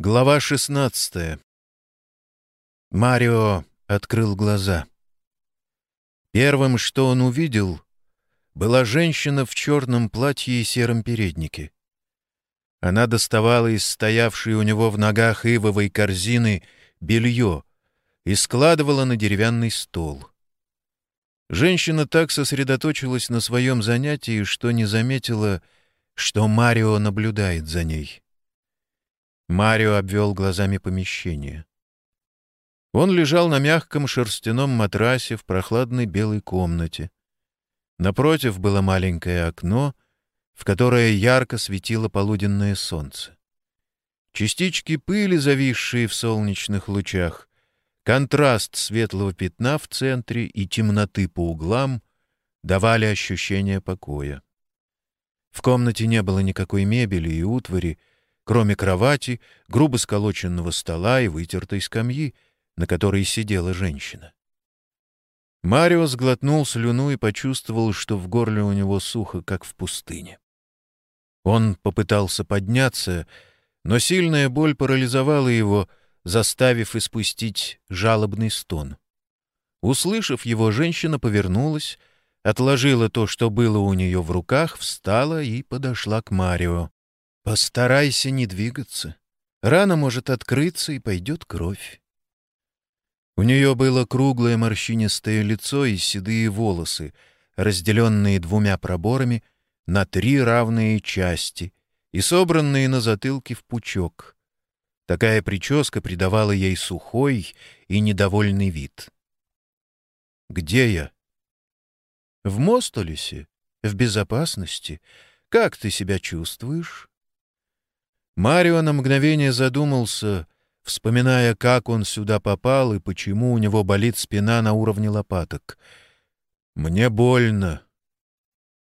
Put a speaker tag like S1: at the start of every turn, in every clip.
S1: Глава 16 Марио открыл глаза. Первым, что он увидел, была женщина в черном платье и сером переднике. Она доставала из стоявшей у него в ногах ивовой корзины белье и складывала на деревянный стол. Женщина так сосредоточилась на своем занятии, что не заметила, что Марио наблюдает за ней. Марио обвел глазами помещение. Он лежал на мягком шерстяном матрасе в прохладной белой комнате. Напротив было маленькое окно, в которое ярко светило полуденное солнце. Частички пыли, зависшие в солнечных лучах, контраст светлого пятна в центре и темноты по углам давали ощущение покоя. В комнате не было никакой мебели и утвари, кроме кровати, грубо сколоченного стола и вытертой скамьи, на которой сидела женщина. Марио сглотнул слюну и почувствовал, что в горле у него сухо, как в пустыне. Он попытался подняться, но сильная боль парализовала его, заставив испустить жалобный стон. Услышав его, женщина повернулась, отложила то, что было у нее в руках, встала и подошла к Марио. Постарайся не двигаться. Рана может открыться, и пойдет кровь. У нее было круглое морщинистое лицо и седые волосы, разделенные двумя проборами на три равные части и собранные на затылке в пучок. Такая прическа придавала ей сухой и недовольный вид. «Где я?» «В Мостолесе, в безопасности. Как ты себя чувствуешь?» Марио на мгновение задумался, вспоминая, как он сюда попал и почему у него болит спина на уровне лопаток. «Мне больно».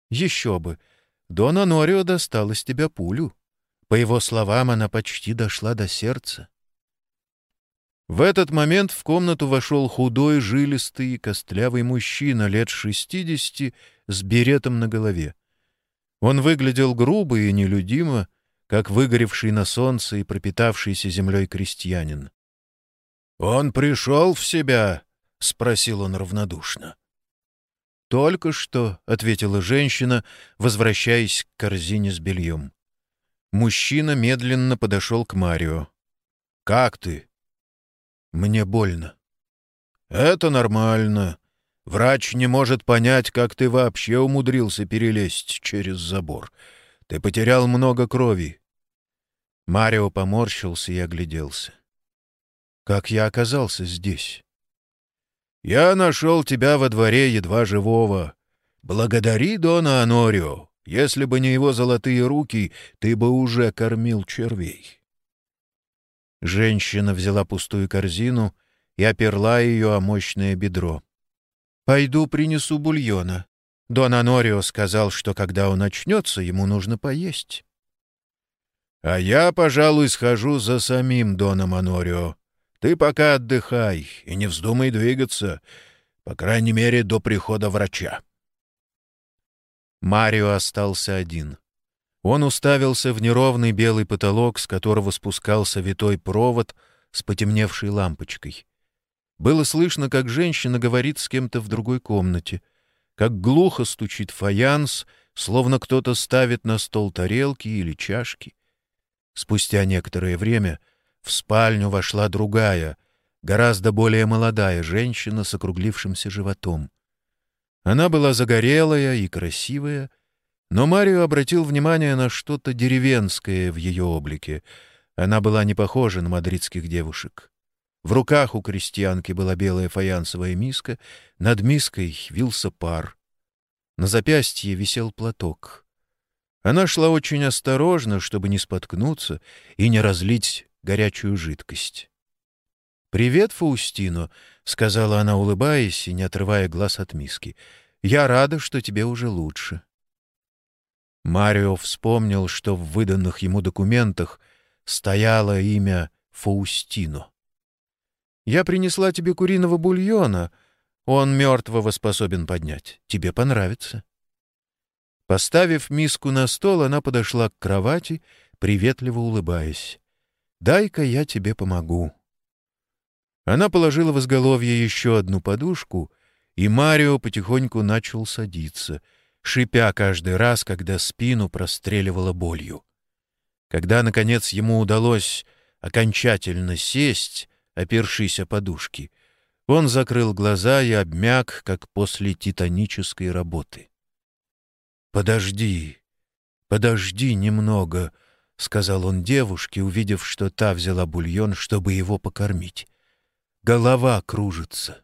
S1: «Еще бы! Дона Норио достала с тебя пулю. По его словам, она почти дошла до сердца». В этот момент в комнату вошел худой, жилистый костлявый мужчина лет шестидесяти с беретом на голове. Он выглядел грубо и нелюдимо, как выгоревший на солнце и пропитавшийся землей крестьянин. «Он пришел в себя?» — спросил он равнодушно. «Только что», — ответила женщина, возвращаясь к корзине с бельем. Мужчина медленно подошел к Марио. «Как ты?» «Мне больно». «Это нормально. Врач не может понять, как ты вообще умудрился перелезть через забор. Ты потерял много крови. Марио поморщился и огляделся. «Как я оказался здесь?» «Я нашел тебя во дворе едва живого. Благодари Дона Анорио. Если бы не его золотые руки, ты бы уже кормил червей». Женщина взяла пустую корзину и оперла ее о мощное бедро. «Пойду принесу бульона. Дон Анорио сказал, что когда он очнется, ему нужно поесть». А я, пожалуй, схожу за самим Доном Анорио. Ты пока отдыхай и не вздумай двигаться, по крайней мере, до прихода врача. Марио остался один. Он уставился в неровный белый потолок, с которого спускался витой провод с потемневшей лампочкой. Было слышно, как женщина говорит с кем-то в другой комнате, как глухо стучит фаянс, словно кто-то ставит на стол тарелки или чашки — Спустя некоторое время в спальню вошла другая, гораздо более молодая женщина с округлившимся животом. Она была загорелая и красивая, но Марио обратил внимание на что-то деревенское в ее облике. Она была не похожа на мадридских девушек. В руках у крестьянки была белая фаянсовая миска, над миской вился пар. На запястье висел платок — она шла очень осторожно, чтобы не споткнуться и не разлить горячую жидкость. «Привет, Фаустино», — сказала она, улыбаясь и не отрывая глаз от миски. «Я рада, что тебе уже лучше». Марио вспомнил, что в выданных ему документах стояло имя Фаустино. «Я принесла тебе куриного бульона. Он мертвого способен поднять. Тебе понравится». Поставив миску на стол, она подошла к кровати, приветливо улыбаясь. Дай-ка я тебе помогу». Она положила в изголовье еще одну подушку, и Марио потихоньку начал садиться, шипя каждый раз, когда спину простреливала болью. Когда, наконец, ему удалось окончательно сесть, опершись о подушки, он закрыл глаза и обмяк, как после титанической работы. «Подожди, подожди немного», — сказал он девушке, увидев, что та взяла бульон, чтобы его покормить. «Голова кружится».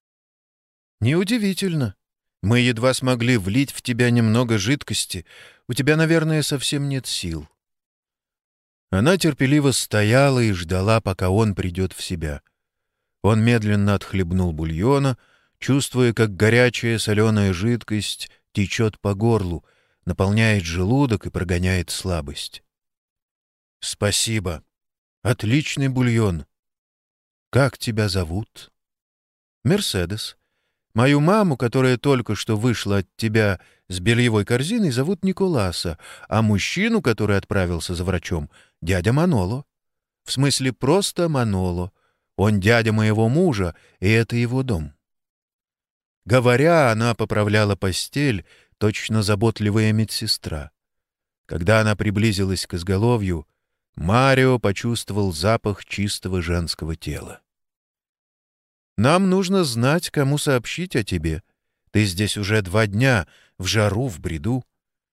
S1: «Неудивительно. Мы едва смогли влить в тебя немного жидкости. У тебя, наверное, совсем нет сил». Она терпеливо стояла и ждала, пока он придет в себя. Он медленно отхлебнул бульона, чувствуя, как горячая соленая жидкость течет по горлу, наполняет желудок и прогоняет слабость. «Спасибо. Отличный бульон. Как тебя зовут?» «Мерседес. Мою маму, которая только что вышла от тебя с бельевой корзиной, зовут Николаса, а мужчину, который отправился за врачом, — дядя Маноло. В смысле, просто Маноло. Он дядя моего мужа, и это его дом». Говоря, она поправляла постель, точно заботливая медсестра. Когда она приблизилась к изголовью, Марио почувствовал запах чистого женского тела. «Нам нужно знать, кому сообщить о тебе. Ты здесь уже два дня, в жару, в бреду.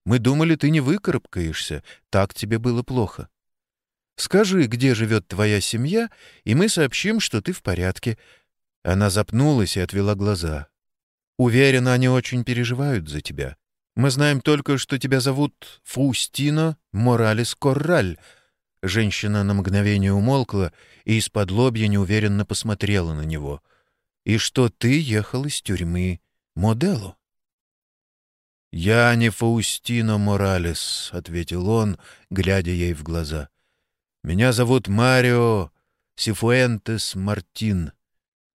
S1: Мы думали, ты не выкарабкаешься, так тебе было плохо. Скажи, где живет твоя семья, и мы сообщим, что ты в порядке». Она запнулась и отвела глаза. «Уверена, они очень переживают за тебя. Мы знаем только, что тебя зовут Фаустино Моралес Корраль, Женщина на мгновение умолкла и из-под лобья неуверенно посмотрела на него. «И что ты ехал из тюрьмы Моделу?» «Я не Фаустино Моралес», — ответил он, глядя ей в глаза. «Меня зовут Марио Сифуэнтес Мартин.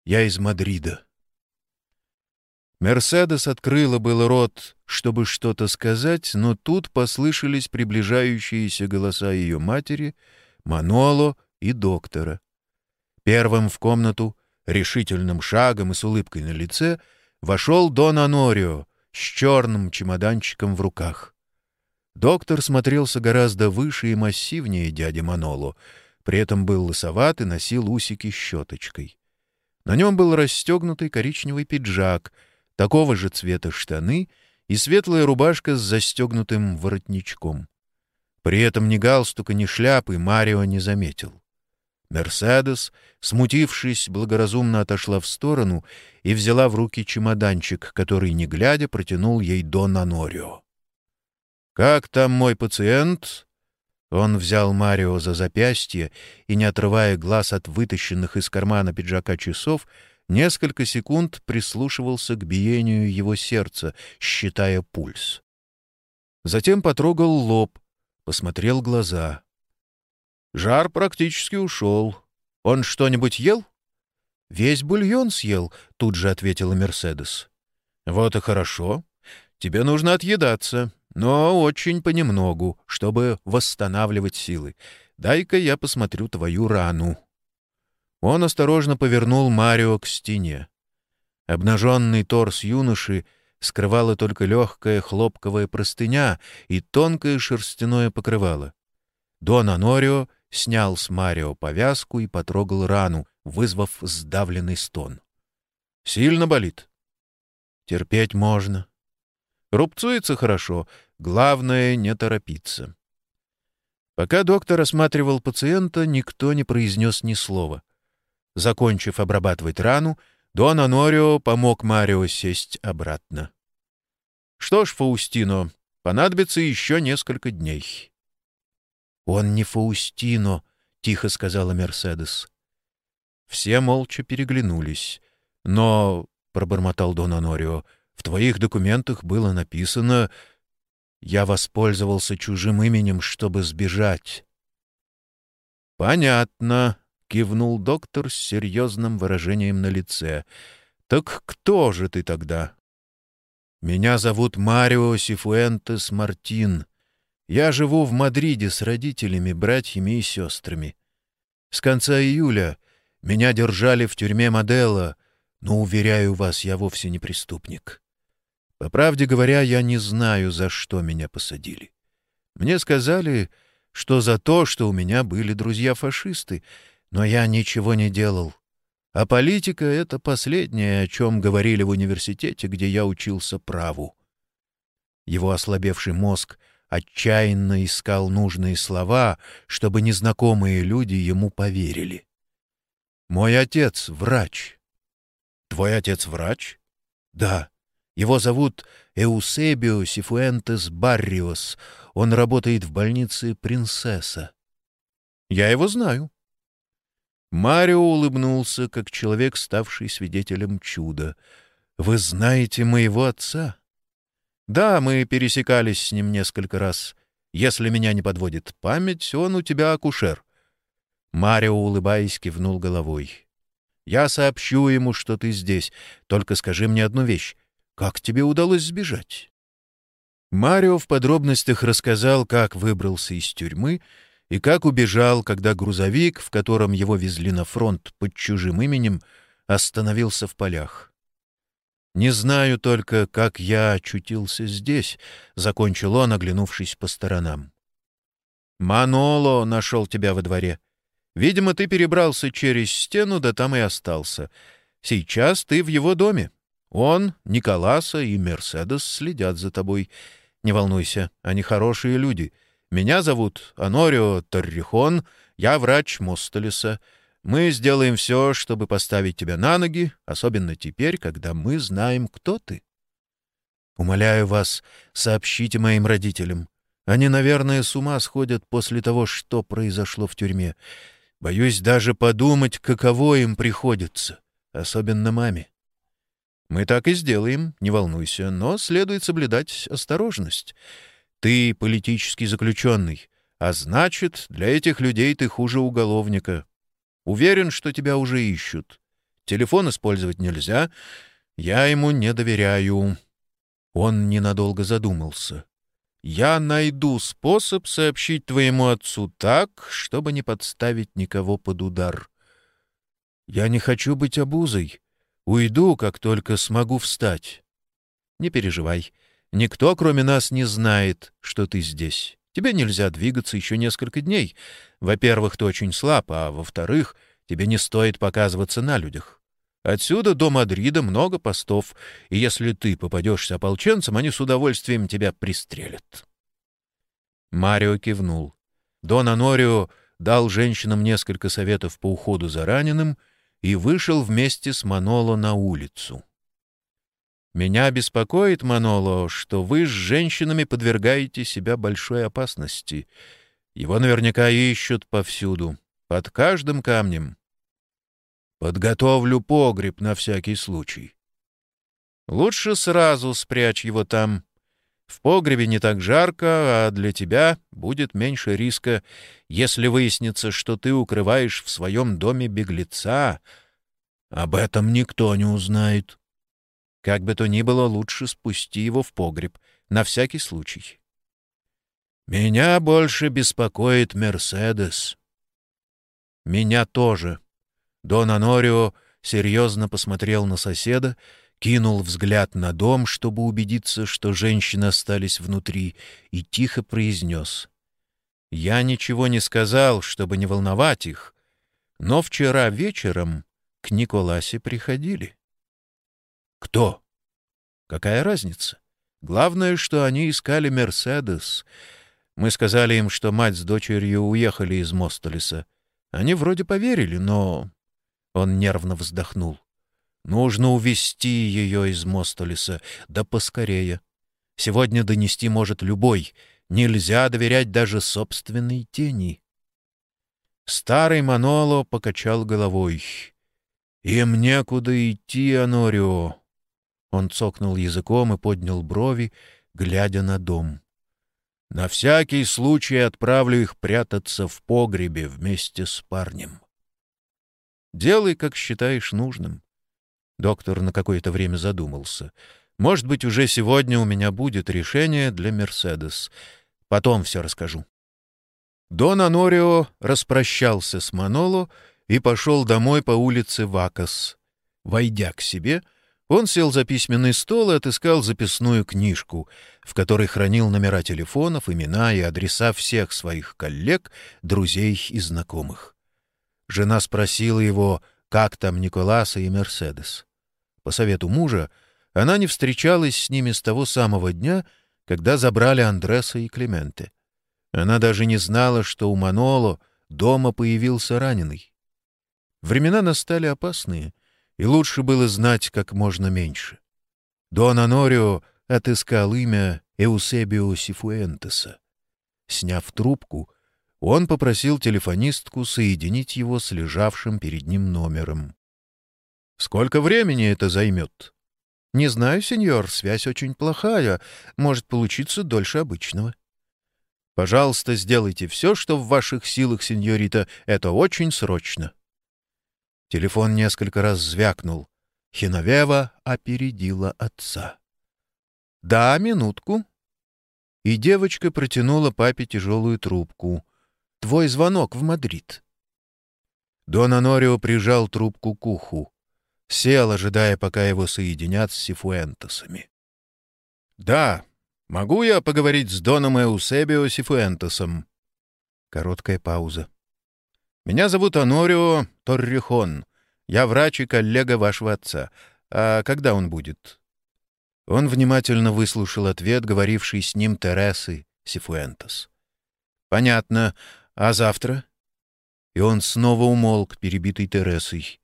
S1: Я из Мадрида». Мерседес открыла был рот, чтобы что-то сказать, но тут послышались приближающиеся голоса ее матери, Маноло и доктора. Первым в комнату, решительным шагом и с улыбкой на лице, вошел Дон Анорио с черным чемоданчиком в руках. Доктор смотрелся гораздо выше и массивнее дяди Маноло, при этом был лысоват и носил усики щеточкой. На нем был расстегнутый коричневый пиджак — такого же цвета штаны и светлая рубашка с застегнутым воротничком. При этом ни галстука, ни шляпы Марио не заметил. Мерседес, смутившись, благоразумно отошла в сторону и взяла в руки чемоданчик, который, не глядя, протянул ей Дон Анорио. «Как там мой пациент?» Он взял Марио за запястье и, не отрывая глаз от вытащенных из кармана пиджака часов, несколько секунд прислушивался к биению его сердца, считая пульс. Затем потрогал лоб, посмотрел глаза. Жар практически ушел. Он что-нибудь ел? Весь бульон съел, тут же ответила Мерседес. Вот и хорошо. Тебе нужно отъедаться, но очень понемногу, чтобы восстанавливать силы. Дай-ка я посмотрю твою рану. Он осторожно повернул Марио к стене. Обнаженный торс юноши скрывала только легкая хлопковая простыня и тонкое шерстяное покрывало. Дон Анорио снял с Марио повязку и потрогал рану, вызвав сдавленный стон. «Сильно болит?» «Терпеть можно. Рубцуется хорошо, главное — не торопиться». Пока доктор осматривал пациента, никто не произнес ни слова. Закончив обрабатывать рану, Дон Анорио помог Марио сесть обратно. «Что ж, Фаустино, понадобится еще несколько дней». «Он не Фаустино», — тихо сказала Мерседес. Все молча переглянулись. «Но», — пробормотал Дон Анорио, — «в твоих документах было написано...» «Я воспользовался чужим именем, чтобы сбежать». «Понятно», — кивнул доктор с серьезным выражением на лице. «Так кто же ты тогда?» «Меня зовут Марио Сифуэнтес Мартин. Я живу в Мадриде с родителями, братьями и сестрами. С конца июля меня держали в тюрьме Модела, но, уверяю вас, я вовсе не преступник. По правде говоря, я не знаю, за что меня посадили. Мне сказали, что за то, что у меня были друзья-фашисты, но я ничего не делал. А политика — это последнее, о чем говорили в университете, где я учился праву. Его ослабевший мозг отчаянно искал нужные слова, чтобы незнакомые люди ему поверили. «Мой отец — врач». «Твой отец — врач?» «Да. Его зовут Эусебио Сифуэнтес Барриос. Он работает в больнице «Принцесса». «Я его знаю». Марио улыбнулся, как человек, ставший свидетелем чуда. «Вы знаете моего отца?» «Да, мы пересекались с ним несколько раз. Если меня не подводит память, он у тебя акушер». Марио, улыбаясь, кивнул головой. «Я сообщу ему, что ты здесь. Только скажи мне одну вещь. Как тебе удалось сбежать?» Марио в подробностях рассказал, как выбрался из тюрьмы и как убежал, когда грузовик, в котором его везли на фронт под чужим именем, остановился в полях. «Не знаю только, как я очутился здесь», — закончил он, оглянувшись по сторонам. «Маноло нашел тебя во дворе. Видимо, ты перебрался через стену, да там и остался. Сейчас ты в его доме. Он, Николаса и Мерседес следят за тобой. Не волнуйся, они хорошие люди. Меня зовут Анорио Торрихон, я врач Мостолеса. Мы сделаем все, чтобы поставить тебя на ноги, особенно теперь, когда мы знаем, кто ты. Умоляю вас, сообщите моим родителям. Они, наверное, с ума сходят после того, что произошло в тюрьме. Боюсь даже подумать, каково им приходится, особенно маме. Мы так и сделаем, не волнуйся, но следует соблюдать осторожность. Ты политический заключенный, а значит, для этих людей ты хуже уголовника. Уверен, что тебя уже ищут. Телефон использовать нельзя. Я ему не доверяю. Он ненадолго задумался. Я найду способ сообщить твоему отцу так, чтобы не подставить никого под удар. Я не хочу быть обузой. Уйду, как только смогу встать. Не переживай. Никто, кроме нас, не знает, что ты здесь. Тебе нельзя двигаться еще несколько дней. Во-первых, ты очень слаб, а во-вторых, тебе не стоит показываться на людях. Отсюда до Мадрида много постов, и если ты попадешься ополченцам, они с удовольствием тебя пристрелят. Марио кивнул. Дон Анорио дал женщинам несколько советов по уходу за раненым и вышел вместе с Маноло на улицу. «Меня беспокоит, Маноло, что вы с женщинами подвергаете себя большой опасности. Его наверняка ищут повсюду, под каждым камнем. Подготовлю погреб на всякий случай. Лучше сразу спрячь его там. В погребе не так жарко, а для тебя будет меньше риска, если выяснится, что ты укрываешь в своем доме беглеца. Об этом никто не узнает. Как бы то ни было, лучше спусти его в погреб, на всякий случай. Меня больше беспокоит Мерседес. Меня тоже. Дон Анорио серьезно посмотрел на соседа, кинул взгляд на дом, чтобы убедиться, что женщины остались внутри, и тихо произнес. «Я ничего не сказал, чтобы не волновать их, но вчера вечером к Николасе приходили». «Кто?» «Какая разница? Главное, что они искали Мерседес. Мы сказали им, что мать с дочерью уехали из Мостолеса. Они вроде поверили, но он нервно вздохнул. «Нужно увести ее из Мостолеса, да поскорее. Сегодня донести может любой. Нельзя доверять даже собственной тени». Старый Маноло покачал головой. «Им некуда идти, Анорио». Он цокнул языком и поднял брови, глядя на дом. «На всякий случай отправлю их прятаться в погребе вместе с парнем». Делай, как считаешь нужным. Доктор на какое-то время задумался. Может быть, уже сегодня у меня будет решение для «Мерседес». Потом все расскажу. Дон Анорио распрощался с Маноло и пошел домой по улице Вакас. Войдя к себе, он сел за письменный стол и отыскал записную книжку, в которой хранил номера телефонов, имена и адреса всех своих коллег, друзей и знакомых. Жена спросила его, как там Николаса и Мерседес. По совету мужа, она не встречалась с ними с того самого дня, когда забрали Андреса и Клименте. Она даже не знала, что у Маноло дома появился раненый. Времена настали опасные, и лучше было знать как можно меньше. Дон Анорио отыскал имя Эусебио Сифуэнтеса. Сняв трубку, он попросил телефонистку соединить его с лежавшим перед ним номером. «Сколько времени это займет?» «Не знаю, сеньор, связь очень плохая, может получиться дольше обычного». Пожалуйста, сделайте все, что в ваших силах, сеньорита. Это очень срочно. Телефон несколько раз звякнул. Хиновева опередила отца. «Да, минутку». И девочка протянула папе тяжелую трубку. «Твой звонок в Мадрид». Дон Анорио прижал трубку к уху. Сел, ожидая, пока его соединят с Сифуэнтосами. «Да, Могу я поговорить с Доном Эусебио Сифуэнтесом?» Короткая пауза. «Меня зовут Анорио Торрихон. Я врач и коллега вашего отца. А когда он будет?» Он внимательно выслушал ответ, говоривший с ним Тересы Сифуэнтес. «Понятно. А завтра?» И он снова умолк, перебитый Тересой.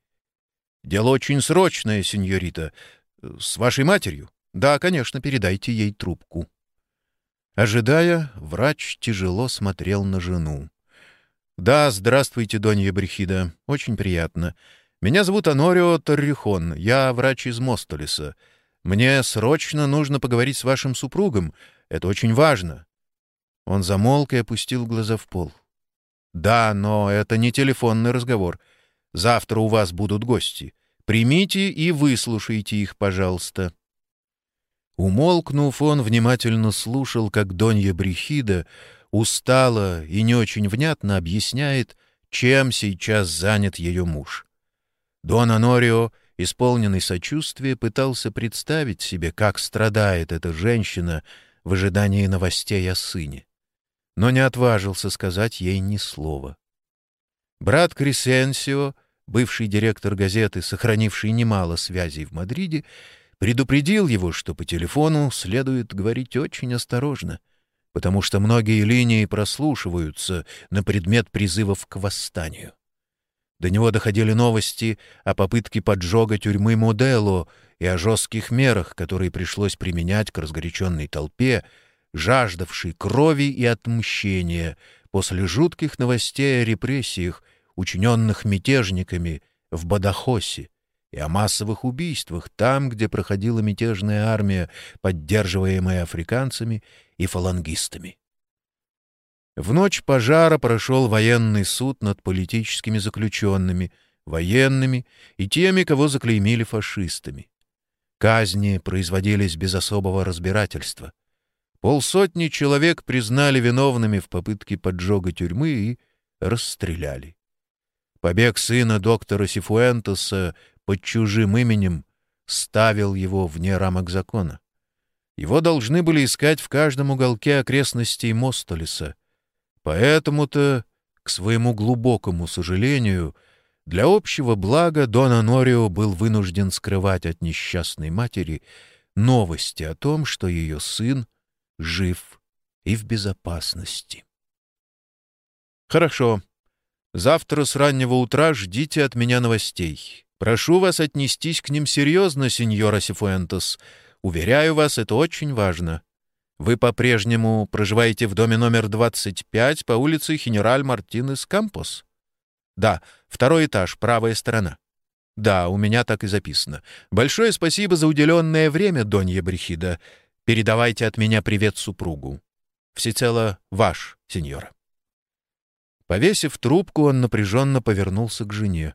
S1: «Дело очень срочное, сеньорита. С вашей матерью?» «Да, конечно, передайте ей трубку». Ожидая, врач тяжело смотрел на жену. «Да, здравствуйте, Донья Брехида. Очень приятно. Меня зовут Анорио Торрихон. Я врач из Мостолеса. Мне срочно нужно поговорить с вашим супругом. Это очень важно». Он замолк и опустил глаза в пол. «Да, но это не телефонный разговор. Завтра у вас будут гости. Примите и выслушайте их, пожалуйста». Умолкнув, он внимательно слушал, как Донья Брехида устало и не очень внятно объясняет, чем сейчас занят ее муж. Дон Анорио, исполненный сочувствия, пытался представить себе, как страдает эта женщина в ожидании новостей о сыне, но не отважился сказать ей ни слова. Брат Крисенсио, бывший директор газеты, сохранивший немало связей в Мадриде, предупредил его, что по телефону следует говорить очень осторожно, потому что многие линии прослушиваются на предмет призывов к восстанию. До него доходили новости о попытке поджога тюрьмы Модело и о жестких мерах, которые пришлось применять к разгоряченной толпе, жаждавшей крови и отмщения после жутких новостей о репрессиях, учиненных мятежниками в Бадахосе, и о массовых убийствах там, где проходила мятежная армия, поддерживаемая африканцами и фалангистами. В ночь пожара прошел военный суд над политическими заключенными, военными и теми, кого заклеймили фашистами. Казни производились без особого разбирательства. Полсотни человек признали виновными в попытке поджога тюрьмы и расстреляли. Побег сына доктора Сифуэнтеса под чужим именем ставил его вне рамок закона. Его должны были искать в каждом уголке окрестностей Мостолеса. Поэтому-то, к своему глубокому сожалению, для общего блага Дон Анорио был вынужден скрывать от несчастной матери новости о том, что ее сын жив и в безопасности. «Хорошо. Завтра с раннего утра ждите от меня новостей. Прошу вас отнестись к ним серьезно, сеньора Сифуэнтес. Уверяю вас, это очень важно. Вы по-прежнему проживаете в доме номер 25 по улице Хенераль Мартинес Кампос? Да, второй этаж, правая сторона. Да, у меня так и записано. Большое спасибо за уделенное время, Донья Брехида. Передавайте от меня привет супругу. Всецело ваш, сеньора. Повесив трубку, он напряженно повернулся к жене.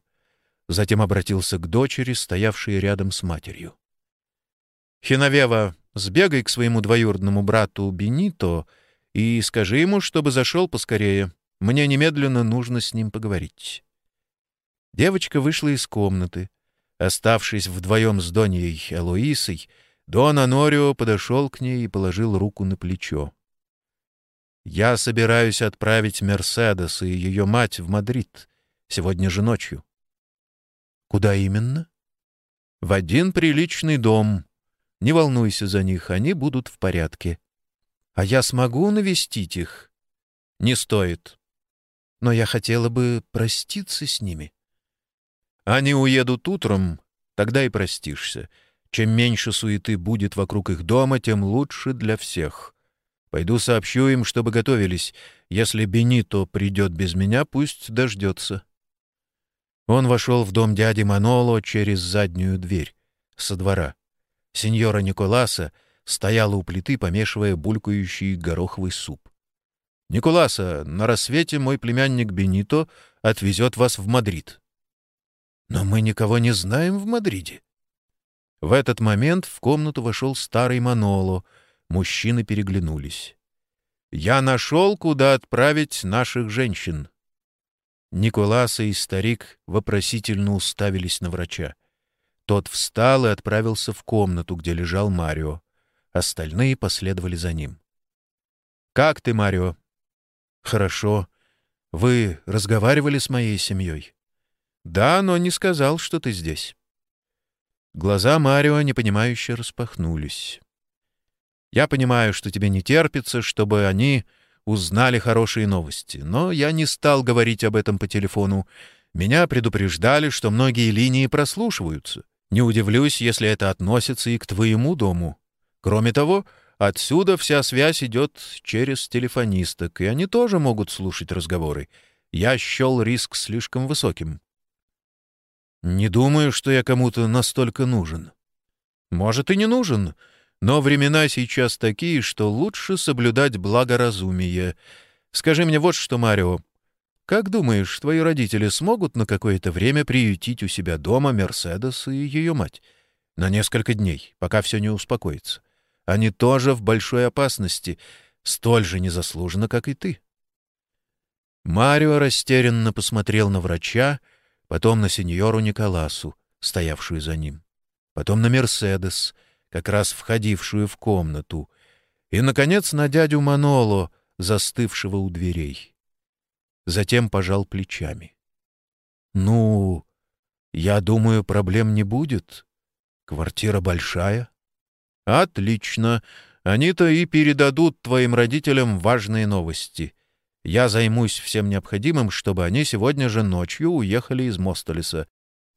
S1: Затем обратился к дочери, стоявшей рядом с матерью. «Хиновева, сбегай к своему двоюродному брату Бенито и скажи ему, чтобы зашел поскорее. Мне немедленно нужно с ним поговорить». Девочка вышла из комнаты. Оставшись вдвоем с Доньей Элоисой, Дон Анорио подошел к ней и положил руку на плечо. «Я собираюсь отправить Мерседес и ее мать в Мадрид сегодня же ночью». «Куда именно?» «В один приличный дом. Не волнуйся за них, они будут в порядке. А я смогу навестить их?» «Не стоит. Но я хотела бы проститься с ними». «Они уедут утром, тогда и простишься. Чем меньше суеты будет вокруг их дома, тем лучше для всех. Пойду сообщу им, чтобы готовились. Если Бенито придет без меня, пусть дождется». Он вошел в дом дяди Маноло через заднюю дверь, со двора. Сеньора Николаса стояла у плиты, помешивая булькающий гороховый суп. «Николаса, на рассвете мой племянник Бенито отвезет вас в Мадрид». «Но мы никого не знаем в Мадриде». В этот момент в комнату вошел старый Маноло. Мужчины переглянулись. «Я нашел, куда отправить наших женщин», Николаса и старик вопросительно уставились на врача. Тот встал и отправился в комнату, где лежал Марио. Остальные последовали за ним. «Как ты, Марио?» «Хорошо. Вы разговаривали с моей семьей?» «Да, но не сказал, что ты здесь». Глаза Марио непонимающе распахнулись. «Я понимаю, что тебе не терпится, чтобы они узнали хорошие новости, но я не стал говорить об этом по телефону. Меня предупреждали, что многие линии прослушиваются. Не удивлюсь, если это относится и к твоему дому. Кроме того, отсюда вся связь идет через телефонисток, и они тоже могут слушать разговоры. Я счел риск слишком высоким. Не думаю, что я кому-то настолько нужен. Может, и не нужен, но времена сейчас такие, что лучше соблюдать благоразумие. Скажи мне вот что, Марио. Как думаешь, твои родители смогут на какое-то время приютить у себя дома Мерседес и ее мать? На несколько дней, пока все не успокоится. Они тоже в большой опасности, столь же незаслуженно, как и ты. Марио растерянно посмотрел на врача, потом на сеньору Николасу, стоявшую за ним, потом на Мерседес — как раз входившую в комнату, и, наконец, на дядю Маноло, застывшего у дверей. Затем пожал плечами. «Ну, я думаю, проблем не будет. Квартира большая». «Отлично. Они-то и передадут твоим родителям важные новости. Я займусь всем необходимым, чтобы они сегодня же ночью уехали из Мостолеса.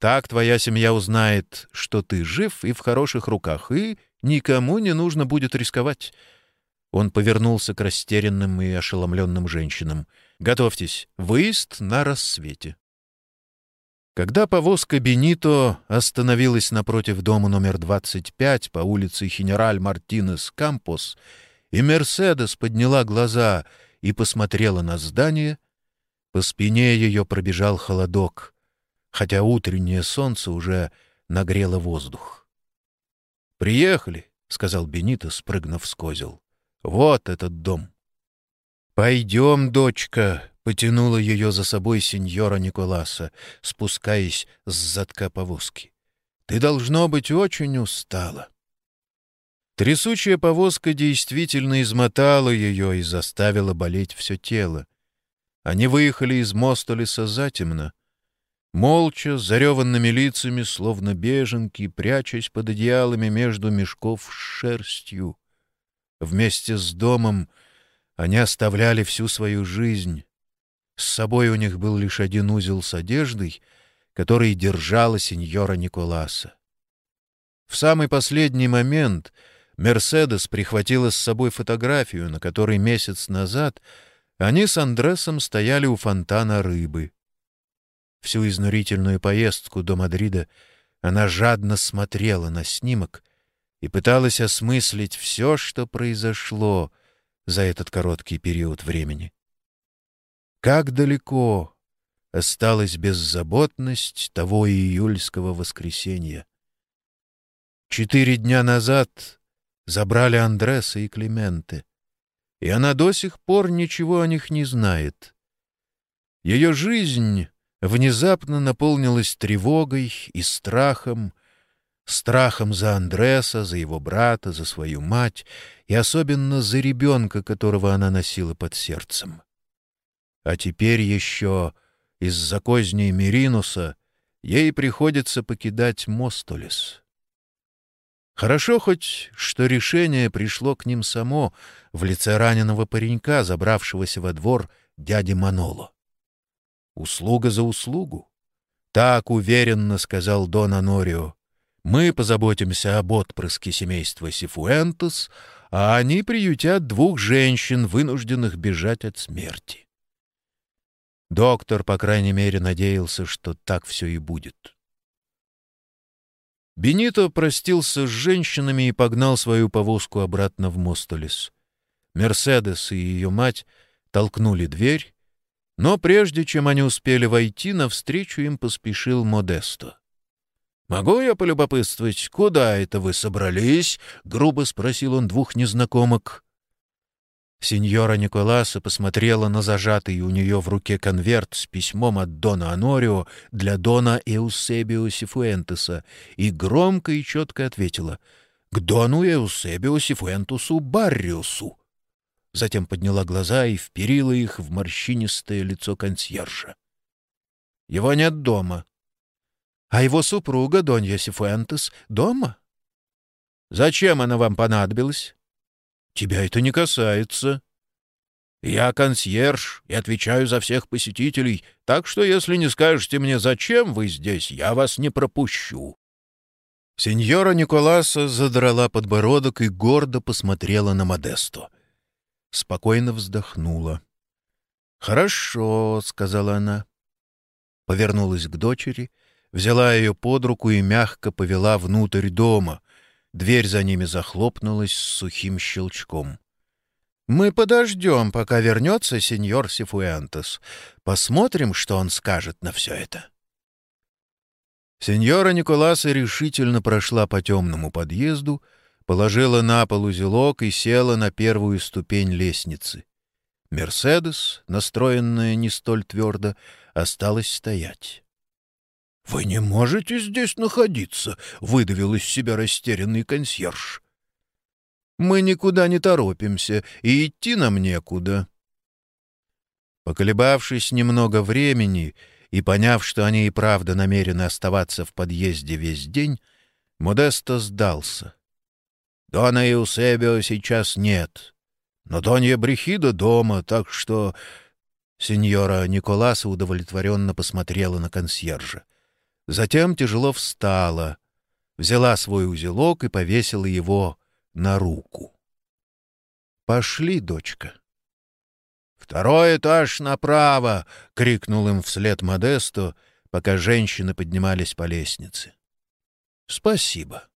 S1: Так твоя семья узнает, что ты жив и в хороших руках, и никому не нужно будет рисковать». Он повернулся к растерянным и ошеломленным женщинам. «Готовьтесь, выезд на рассвете». Когда повозка Бенито остановилась напротив дома номер 25 по улице Хенераль Мартинес Кампос, и Мерседес подняла глаза и посмотрела на здание, по спине ее пробежал холодок — хотя утреннее солнце уже нагрело воздух. «Приехали», — сказал Бенито, спрыгнув с козел. «Вот этот дом». «Пойдем, дочка», — потянула ее за собой сеньора Николаса, спускаясь с задка повозки. «Ты, должно быть, очень устала». Трясучая повозка действительно измотала ее и заставила болеть все тело. Они выехали из Мостолеса затемно, Молча, зареванными лицами, словно беженки, прячась под одеялами между мешков с шерстью. Вместе с домом они оставляли всю свою жизнь. С собой у них был лишь один узел с одеждой, который держала сеньора Николаса. В самый последний момент Мерседес прихватила с собой фотографию, на которой месяц назад они с Андресом стояли у фонтана рыбы. Всю изнурительную поездку до Мадрида она жадно смотрела на снимок и пыталась осмыслить все, что произошло за этот короткий период времени. Как далеко осталась беззаботность того июльского воскресенья. Четыре дня назад забрали Андреса и Клименте, и она до сих пор ничего о них не знает. Ее жизнь внезапно наполнилась тревогой и страхом, страхом за Андреса, за его брата, за свою мать и особенно за ребенка, которого она носила под сердцем. А теперь еще из-за козней Меринуса ей приходится покидать Мостолес. Хорошо хоть, что решение пришло к ним само в лице раненого паренька, забравшегося во двор дяди Маноло. Услуга за услугу. Так уверенно сказал Дон Анорио. Мы позаботимся об отпрыске семейства Сифуэнтес, а они приютят двух женщин, вынужденных бежать от смерти. Доктор, по крайней мере, надеялся, что так все и будет. Бенито простился с женщинами и погнал свою повозку обратно в Мостолес. Мерседес и ее мать толкнули дверь, но прежде чем они успели войти, навстречу им поспешил Модесто. «Могу я полюбопытствовать, куда это вы собрались?» — грубо спросил он двух незнакомок. Сеньора Николаса посмотрела на зажатый у нее в руке конверт с письмом от Дона Анорио для Дона Эусебио Сифуэнтеса и громко и четко ответила «К Дону Эусебио Сифуэнтусу Барриусу». Затем подняла глаза и вперила их в морщинистое лицо консьержа. «Его нет дома», а его супруга, Донья Сифуэнтес, дома? Зачем она вам понадобилась? Тебя это не касается. Я консьерж и отвечаю за всех посетителей, так что если не скажете мне, зачем вы здесь, я вас не пропущу. Сеньора Николаса задрала подбородок и гордо посмотрела на Модесту. Спокойно вздохнула. «Хорошо», — сказала она. Повернулась к дочери — взяла ее под руку и мягко повела внутрь дома. Дверь за ними захлопнулась с сухим щелчком. «Мы подождем, пока вернется сеньор Сифуэнтес. Посмотрим, что он скажет на все это». Сеньора Николаса решительно прошла по темному подъезду, положила на пол узелок и села на первую ступень лестницы. Мерседес, настроенная не столь твердо, осталась стоять. «Вы не можете здесь находиться», — выдавил из себя растерянный консьерж. «Мы никуда не торопимся, и идти нам некуда». Поколебавшись немного времени и поняв, что они и правда намерены оставаться в подъезде весь день, Модесто сдался. «Дона Иусебио сейчас нет, но Донья Брехида дома, так что...» Сеньора Николаса удовлетворенно посмотрела на консьержа. Затем тяжело встала, взяла свой узелок и повесила его на руку. «Пошли, дочка». «Второй этаж направо!» — крикнул им вслед Модесту, пока женщины поднимались по лестнице. «Спасибо».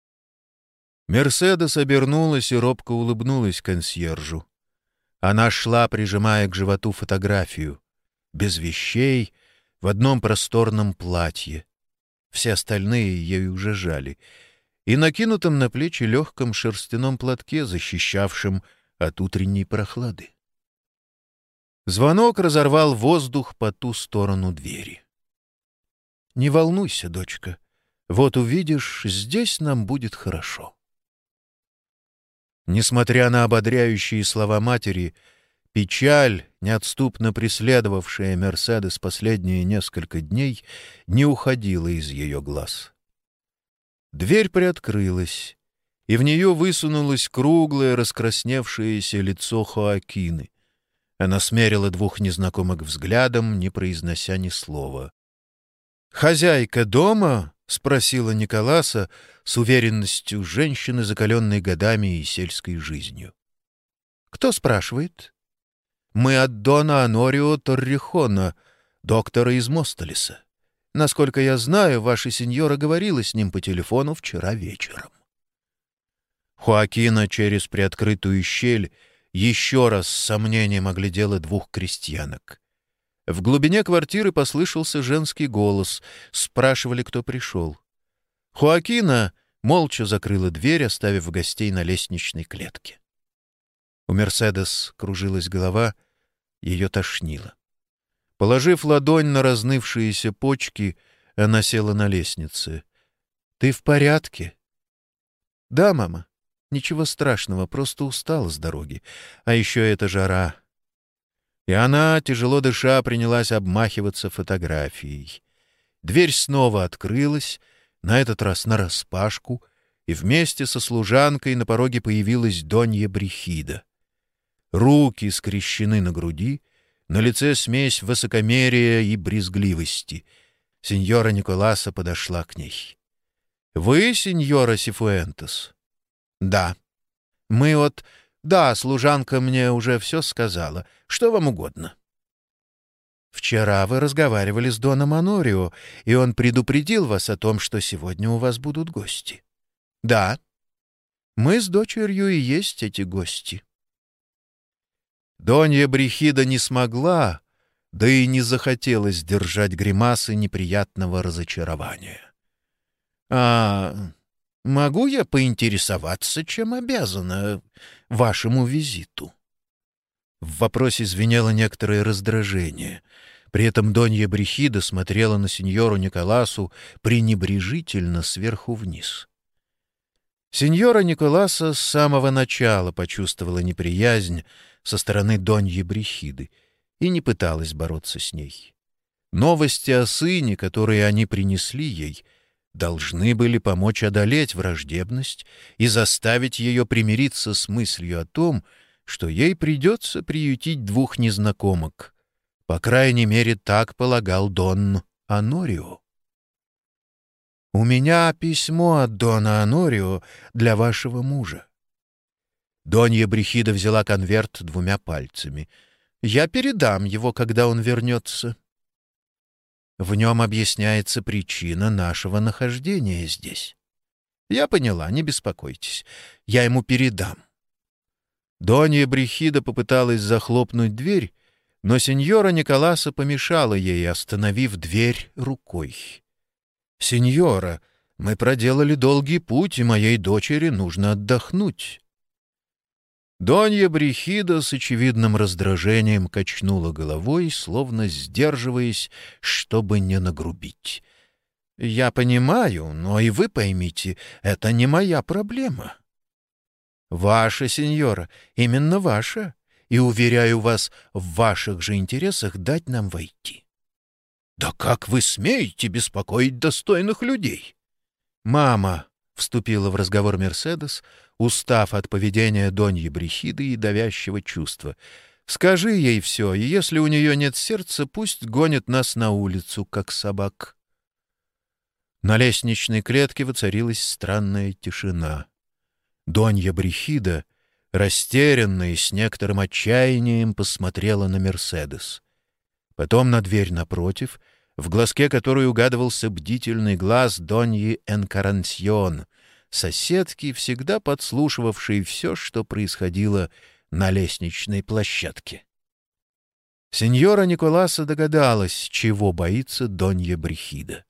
S1: Мерседес обернулась и робко улыбнулась консьержу. Она шла, прижимая к животу фотографию, без вещей, в одном просторном платье все остальные ей уже жали, и накинутом на плечи легком шерстяном платке, защищавшем от утренней прохлады. Звонок разорвал воздух по ту сторону двери. «Не волнуйся, дочка. Вот увидишь, здесь нам будет хорошо». Несмотря на ободряющие слова матери, Печаль, неотступно преследовавшая Мерседес последние несколько дней, не уходила из ее глаз. Дверь приоткрылась, и в нее высунулось круглое, раскрасневшееся лицо Хоакины. Она смерила двух незнакомых взглядом, не произнося ни слова. «Хозяйка дома?» — спросила Николаса с уверенностью женщины, закаленной годами и сельской жизнью. «Кто спрашивает?» Мы от Дона Анорио Торрихона, доктора из Мостолеса. Насколько я знаю, ваша сеньора говорила с ним по телефону вчера вечером. Хуакина через приоткрытую щель еще раз с сомнением оглядела двух крестьянок. В глубине квартиры послышался женский голос. Спрашивали, кто пришел. Хуакина молча закрыла дверь, оставив гостей на лестничной клетке. У Мерседес кружилась голова — ее тошнило. Положив ладонь на разнывшиеся почки, она села на лестнице. «Ты в порядке?» «Да, мама. Ничего страшного, просто устала с дороги. А еще эта жара». И она, тяжело дыша, принялась обмахиваться фотографией. Дверь снова открылась, на этот раз нараспашку, и вместе со служанкой на пороге появилась Донья Брехида. Руки скрещены на груди, на лице смесь высокомерия и брезгливости. Сеньора Николаса подошла к ней. «Вы, сеньора Сифуэнтес?» «Да». «Мы от...» «Да, служанка мне уже все сказала. Что вам угодно?» «Вчера вы разговаривали с Доном Анорио, и он предупредил вас о том, что сегодня у вас будут гости». «Да». «Мы с дочерью и есть эти гости». Донья Брехида не смогла, да и не захотела сдержать гримасы неприятного разочарования. «А могу я поинтересоваться, чем обязана вашему визиту?» В вопросе звенело некоторое раздражение. При этом Донья Брехида смотрела на сеньору Николасу пренебрежительно сверху вниз. Сеньора Николаса с самого начала почувствовала неприязнь со стороны Доньи Брехиды и не пыталась бороться с ней. Новости о сыне, которые они принесли ей, должны были помочь одолеть враждебность и заставить ее примириться с мыслью о том, что ей придется приютить двух незнакомок. По крайней мере, так полагал Дон Анорио. «У меня письмо от Дона Анорио для вашего мужа». Донья Брехида взяла конверт двумя пальцами. «Я передам его, когда он вернется». В нем объясняется причина нашего нахождения здесь. Я поняла, не беспокойтесь. Я ему передам. Донья Брехида попыталась захлопнуть дверь, но сеньора Николаса помешала ей, остановив дверь рукой. «Сеньора, мы проделали долгий путь, и моей дочери нужно отдохнуть». Донья Брехида с очевидным раздражением качнула головой, словно сдерживаясь, чтобы не нагрубить. «Я понимаю, но и вы поймите, это не моя проблема». «Ваша, сеньора, именно ваша, и, уверяю вас, в ваших же интересах дать нам войти». «Да как вы смеете беспокоить достойных людей?» «Мама», — вступила в разговор Мерседес, устав от поведения Доньи Брехиды и давящего чувства, «скажи ей все, и если у нее нет сердца, пусть гонит нас на улицу, как собак». На лестничной клетке воцарилась странная тишина. Донья Брехида, растерянная и с некоторым отчаянием, посмотрела на Мерседес. Потом на дверь напротив, в глазке которой угадывался бдительный глаз Доньи Энкарансьон, соседки, всегда подслушивавшей все, что происходило на лестничной площадке. Сеньора Николаса догадалась, чего боится Донья Брехида.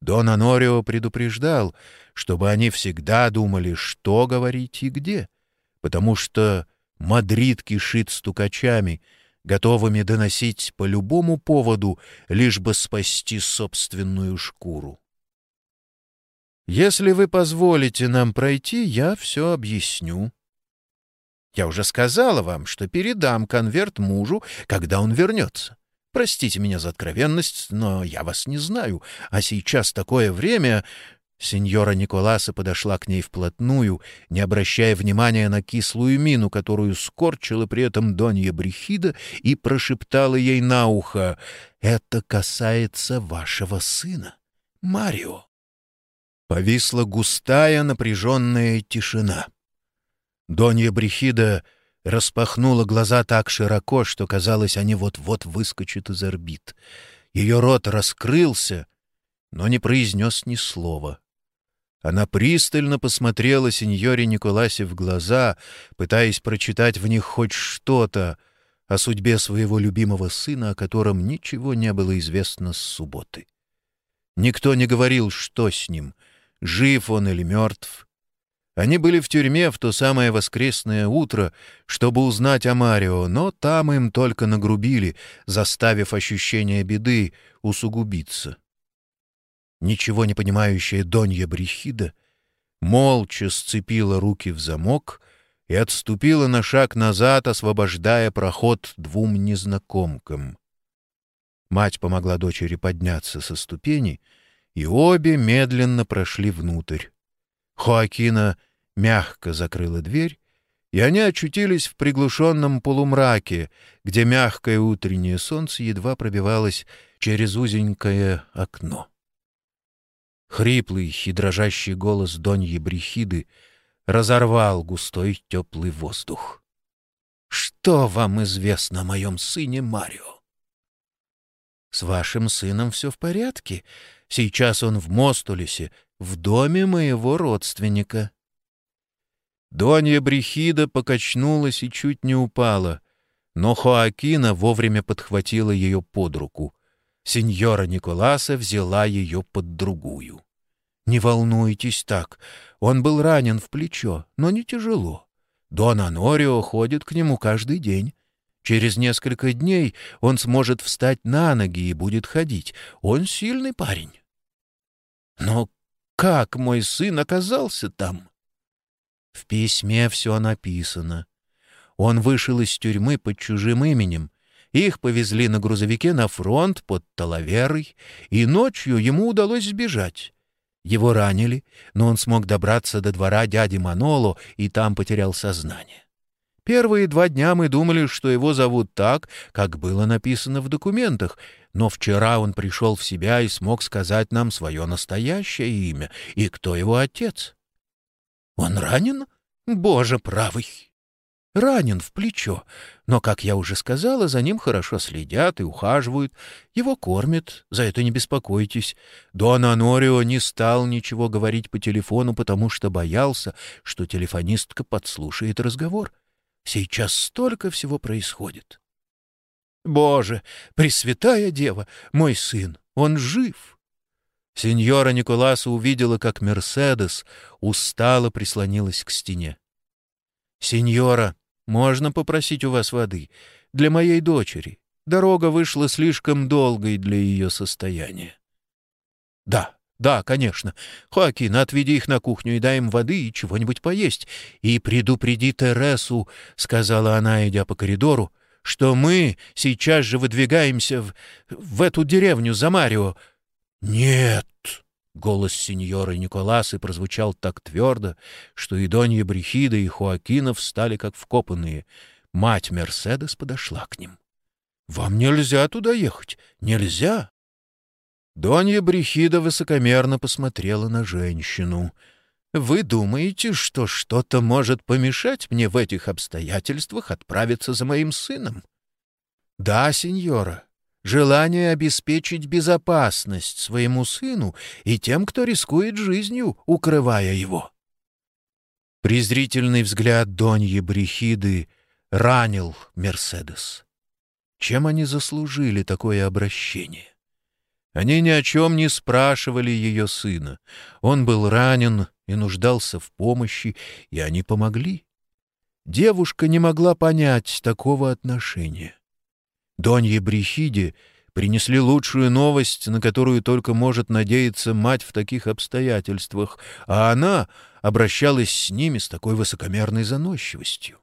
S1: Дон Анорио предупреждал, чтобы они всегда думали, что говорить и где, потому что Мадрид кишит стукачами, готовыми доносить по любому поводу, лишь бы спасти собственную шкуру. «Если вы позволите нам пройти, я все объясню», я уже сказала вам, что передам конверт мужу, когда он вернется. Простите меня за откровенность, но я вас не знаю, а сейчас такое время...» Сеньора Николаса подошла к ней вплотную, не обращая внимания на кислую мину, которую скорчила при этом Донья Брехида, и прошептала ей на ухо «Это касается вашего сына, Марио». Повисла густая напряженная тишина. Донья Брехида распахнула глаза так широко, что, казалось, они вот-вот выскочат из орбит. Ее рот раскрылся, но не произнес ни слова. Она пристально посмотрела сеньоре Николасе в глаза, пытаясь прочитать в них хоть что-то о судьбе своего любимого сына, о котором ничего не было известно с субботы. Никто не говорил, что с ним, жив он или мертв. Они были в тюрьме в то самое воскресное утро, чтобы узнать о Марио, но там им только нагрубили, заставив ощущение беды усугубиться. Ничего не понимающая Донья Брехида молча сцепила руки в замок и отступила на шаг назад, освобождая проход двум незнакомкам. Мать помогла дочери подняться со ступени, и обе медленно прошли внутрь. Хоакина мягко закрыла дверь, и они очутились в приглушенном полумраке, где мягкое утреннее солнце едва пробивалось через узенькое окно. Хриплый и дрожащий голос Доньи Брехиды разорвал густой теплый воздух. «Что вам известно о моем сыне Марио?» «С вашим сыном все в порядке. Сейчас он в Мостулесе, в доме моего родственника». Донья Брехида покачнулась и чуть не упала, но Хоакина вовремя подхватила ее под руку. Сеньора Николаса взяла ее под другую. «Не волнуйтесь так. Он был ранен в плечо, но не тяжело. Дон Анорио ходит к нему каждый день. Через несколько дней он сможет встать на ноги и будет ходить. Он сильный парень». «Но как мой сын оказался там?» В письме все написано. Он вышел из тюрьмы под чужим именем. Их повезли на грузовике на фронт под Талаверой, и ночью ему удалось сбежать. Его ранили, но он смог добраться до двора дяди Маноло и там потерял сознание. Первые два дня мы думали, что его зовут так, как было написано в документах, но вчера он пришел в себя и смог сказать нам свое настоящее имя и кто его отец. Он ранен? Боже правый! Ранен в плечо, но, как я уже сказала, за ним хорошо следят и ухаживают. Его кормят, за это не беспокойтесь. Дон Анорио не стал ничего говорить по телефону, потому что боялся, что телефонистка подслушает разговор. Сейчас столько всего происходит. Боже, Пресвятая Дева, мой сын, он жив! Сеньора Николаса увидела, как Мерседес устало прислонилась к стене. «Сеньора, можно попросить у вас воды? Для моей дочери. Дорога вышла слишком долгой для ее состояния». «Да, да, конечно. Хоакин, отведи их на кухню и дай им воды и чего-нибудь поесть. И предупреди Тересу, — сказала она, идя по коридору, — что мы сейчас же выдвигаемся в, в эту деревню за Марио. «Нет!» — голос сеньоры Николасы прозвучал так твердо, что и Донья Брехида, и Хоакинов стали как вкопанные. Мать Мерседес подошла к ним. «Вам нельзя туда ехать! Нельзя!» Донья Брехида высокомерно посмотрела на женщину. «Вы думаете, что что-то может помешать мне в этих обстоятельствах отправиться за моим сыном?» «Да, сеньора, желание обеспечить безопасность своему сыну и тем, кто рискует жизнью, укрывая его. Презрительный взгляд Доньи Брехиды ранил Мерседес. Чем они заслужили такое обращение? Они ни о чем не спрашивали ее сына. Он был ранен и нуждался в помощи, и они помогли. Девушка не могла понять такого отношения. Донье Брехиде принесли лучшую новость, на которую только может надеяться мать в таких обстоятельствах, а она обращалась с ними с такой высокомерной заносчивостью.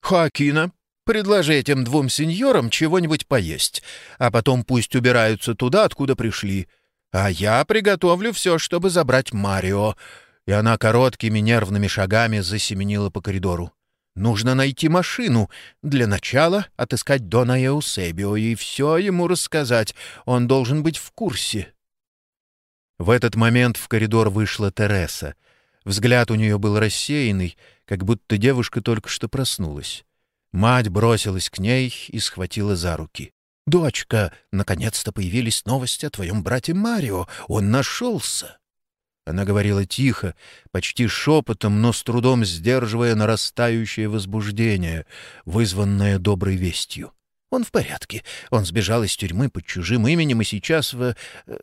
S1: «Хоакина, предложи этим двум сеньорам чего-нибудь поесть, а потом пусть убираются туда, откуда пришли, а я приготовлю все, чтобы забрать Марио». И она короткими нервными шагами засеменила по коридору. Нужно найти машину. Для начала отыскать Дона Еусебио и все ему рассказать. Он должен быть в курсе. В этот момент в коридор вышла Тереса. Взгляд у нее был рассеянный, как будто девушка только что проснулась. Мать бросилась к ней и схватила за руки. «Дочка, наконец-то появились новости о твоем брате Марио. Он нашелся!» Она говорила тихо, почти шепотом, но с трудом сдерживая нарастающее возбуждение, вызванное доброй вестью. «Он в порядке. Он сбежал из тюрьмы под чужим именем и сейчас в...» э,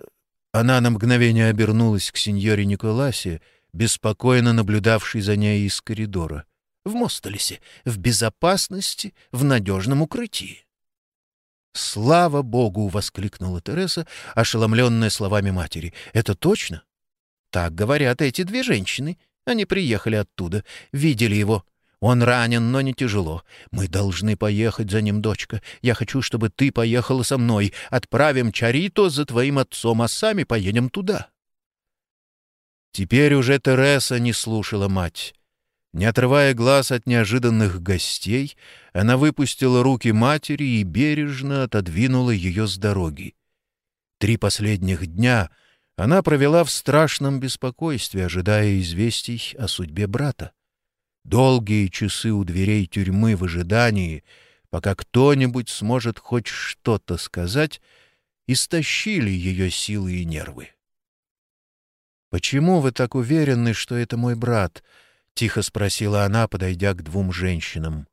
S1: Она на мгновение обернулась к сеньоре Николасе, беспокойно наблюдавший за ней из коридора. «В Мостолесе, в безопасности, в надежном укрытии». «Слава Богу!» — воскликнула Тереса, ошеломленная словами матери. «Это точно?» «Так говорят эти две женщины. Они приехали оттуда, видели его. Он ранен, но не тяжело. Мы должны поехать за ним, дочка. Я хочу, чтобы ты поехала со мной. Отправим Чарито за твоим отцом, а сами поедем туда». Теперь уже Тереса не слушала мать. Не отрывая глаз от неожиданных гостей, она выпустила руки матери и бережно отодвинула ее с дороги. Три последних дня она провела в страшном беспокойстве, ожидая известий о судьбе брата. Долгие часы у дверей тюрьмы в ожидании, пока кто-нибудь сможет хоть что-то сказать, истощили ее силы и нервы. «Почему вы так уверены, что это мой брат?» — тихо спросила она, подойдя к двум женщинам.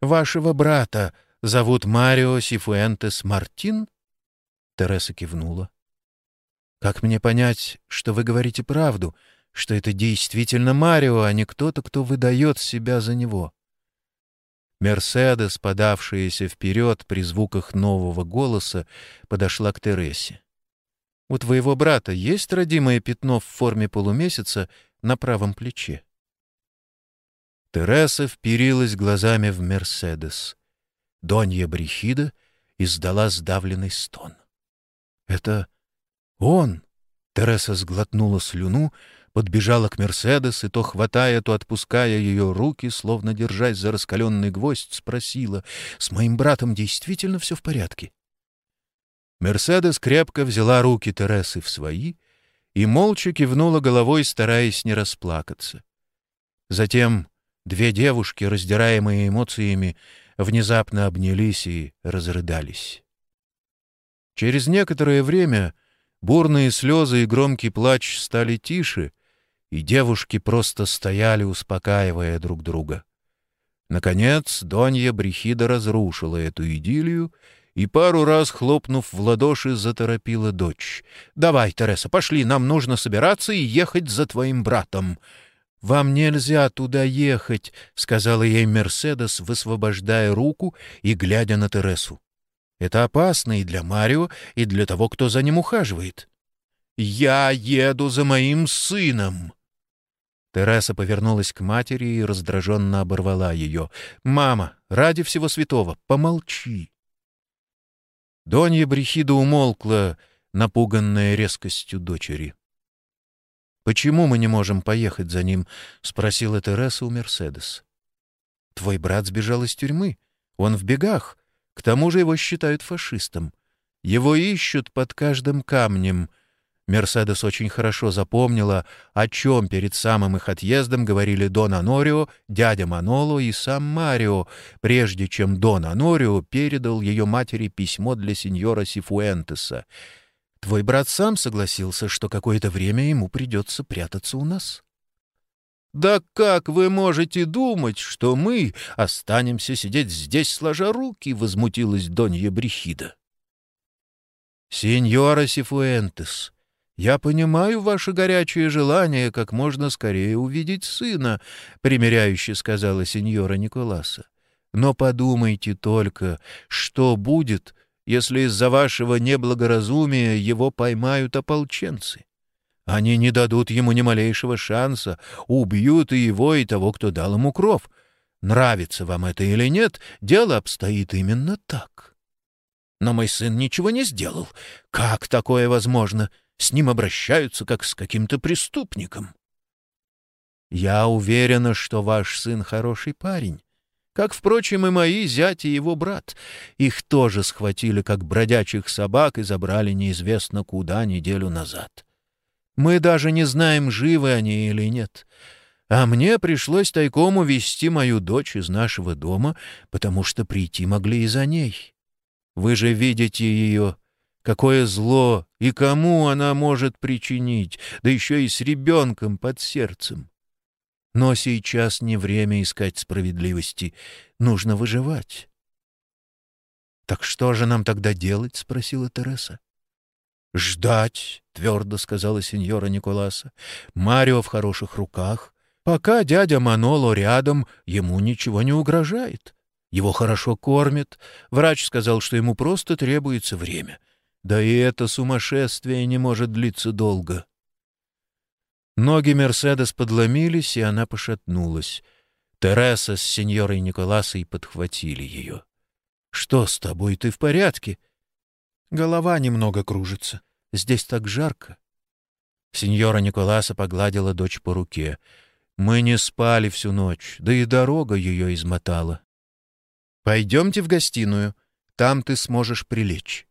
S1: «Вашего брата зовут Марио Сифуэнтес Мартин?» Тереса кивнула. «Как мне понять, что вы говорите правду, что это действительно Марио, а не кто-то, кто выдает себя за него?» Мерседес, подавшаяся вперед при звуках нового голоса, подошла к Тересе. «У твоего брата есть родимое пятно в форме полумесяца на правом плече?» Тереса вперилась глазами в Мерседес. Донья Брехида издала сдавленный стон. «Это он!» Тереса сглотнула слюну, подбежала к Мерседес и, то хватая, то отпуская ее руки, словно держась за раскаленный гвоздь, спросила, «С моим братом действительно все в порядке?» Мерседес крепко взяла руки Тересы в свои и молча кивнула головой, стараясь не расплакаться. Затем Две девушки, раздираемые эмоциями, внезапно обнялись и разрыдались. Через некоторое время бурные слезы и громкий плач стали тише, и девушки просто стояли, успокаивая друг друга. Наконец, Донья Брехида разрушила эту идиллию и пару раз, хлопнув в ладоши, заторопила дочь. «Давай, Тереса, пошли, нам нужно собираться и ехать за твоим братом». «Вам нельзя туда ехать», — сказала ей Мерседес, высвобождая руку и глядя на Тересу. «Это опасно и для Марио, и для того, кто за ним ухаживает». «Я еду за моим сыном!» Тереса повернулась к матери и раздраженно оборвала ее. «Мама, ради всего святого, помолчи!» Донья Брехида умолкла, напуганная резкостью дочери. «Почему мы не можем поехать за ним?» — спросила Тереса у Мерседес. «Твой брат сбежал из тюрьмы. Он в бегах. К тому же его считают фашистом. Его ищут под каждым камнем». Мерседес очень хорошо запомнила, о чем перед самым их отъездом говорили Дон Анорио, дядя Маноло и сам Марио, прежде чем Дон Анорио передал ее матери письмо для сеньора Сифуэнтеса. Твой брат сам согласился, что какое-то время ему придется прятаться у нас. «Да как вы можете думать, что мы останемся сидеть здесь, сложа руки?» — возмутилась Донья Брехида. «Сеньора Сифуэнтес, я понимаю ваше горячее желание как можно скорее увидеть сына», — примиряюще сказала сеньора Николаса. «Но подумайте только, что будет, если из-за вашего неблагоразумия его поймают ополченцы. Они не дадут ему ни малейшего шанса, убьют и его, и того, кто дал ему кров. Нравится вам это или нет, дело обстоит именно так. Но мой сын ничего не сделал. Как такое возможно? С ним обращаются, как с каким-то преступником. Я уверена, что ваш сын хороший парень. Как, впрочем, и мои зять и его брат. Их тоже схватили, как бродячих собак, и забрали неизвестно куда неделю назад. Мы даже не знаем, живы они или нет. А мне пришлось тайком увести мою дочь из нашего дома, потому что прийти могли и за ней. Вы же видите ее, какое зло и кому она может причинить, да еще и с ребенком под сердцем. Но сейчас не время искать справедливости. Нужно выживать. «Так что же нам тогда делать?» — спросила Тереса. «Ждать», — твердо сказала сеньора Николаса. «Марио в хороших руках. Пока дядя Маноло рядом, ему ничего не угрожает. Его хорошо кормят. Врач сказал, что ему просто требуется время. Да и это сумасшествие не может длиться долго». Ноги Мерседес подломились, и она пошатнулась. Тереса с сеньорой Николасой подхватили ее. «Что с тобой? Ты в порядке?» «Голова немного кружится. Здесь так жарко». Сеньора Николаса погладила дочь по руке. «Мы не спали всю ночь, да и дорога ее измотала. Пойдемте в гостиную, там ты сможешь прилечь».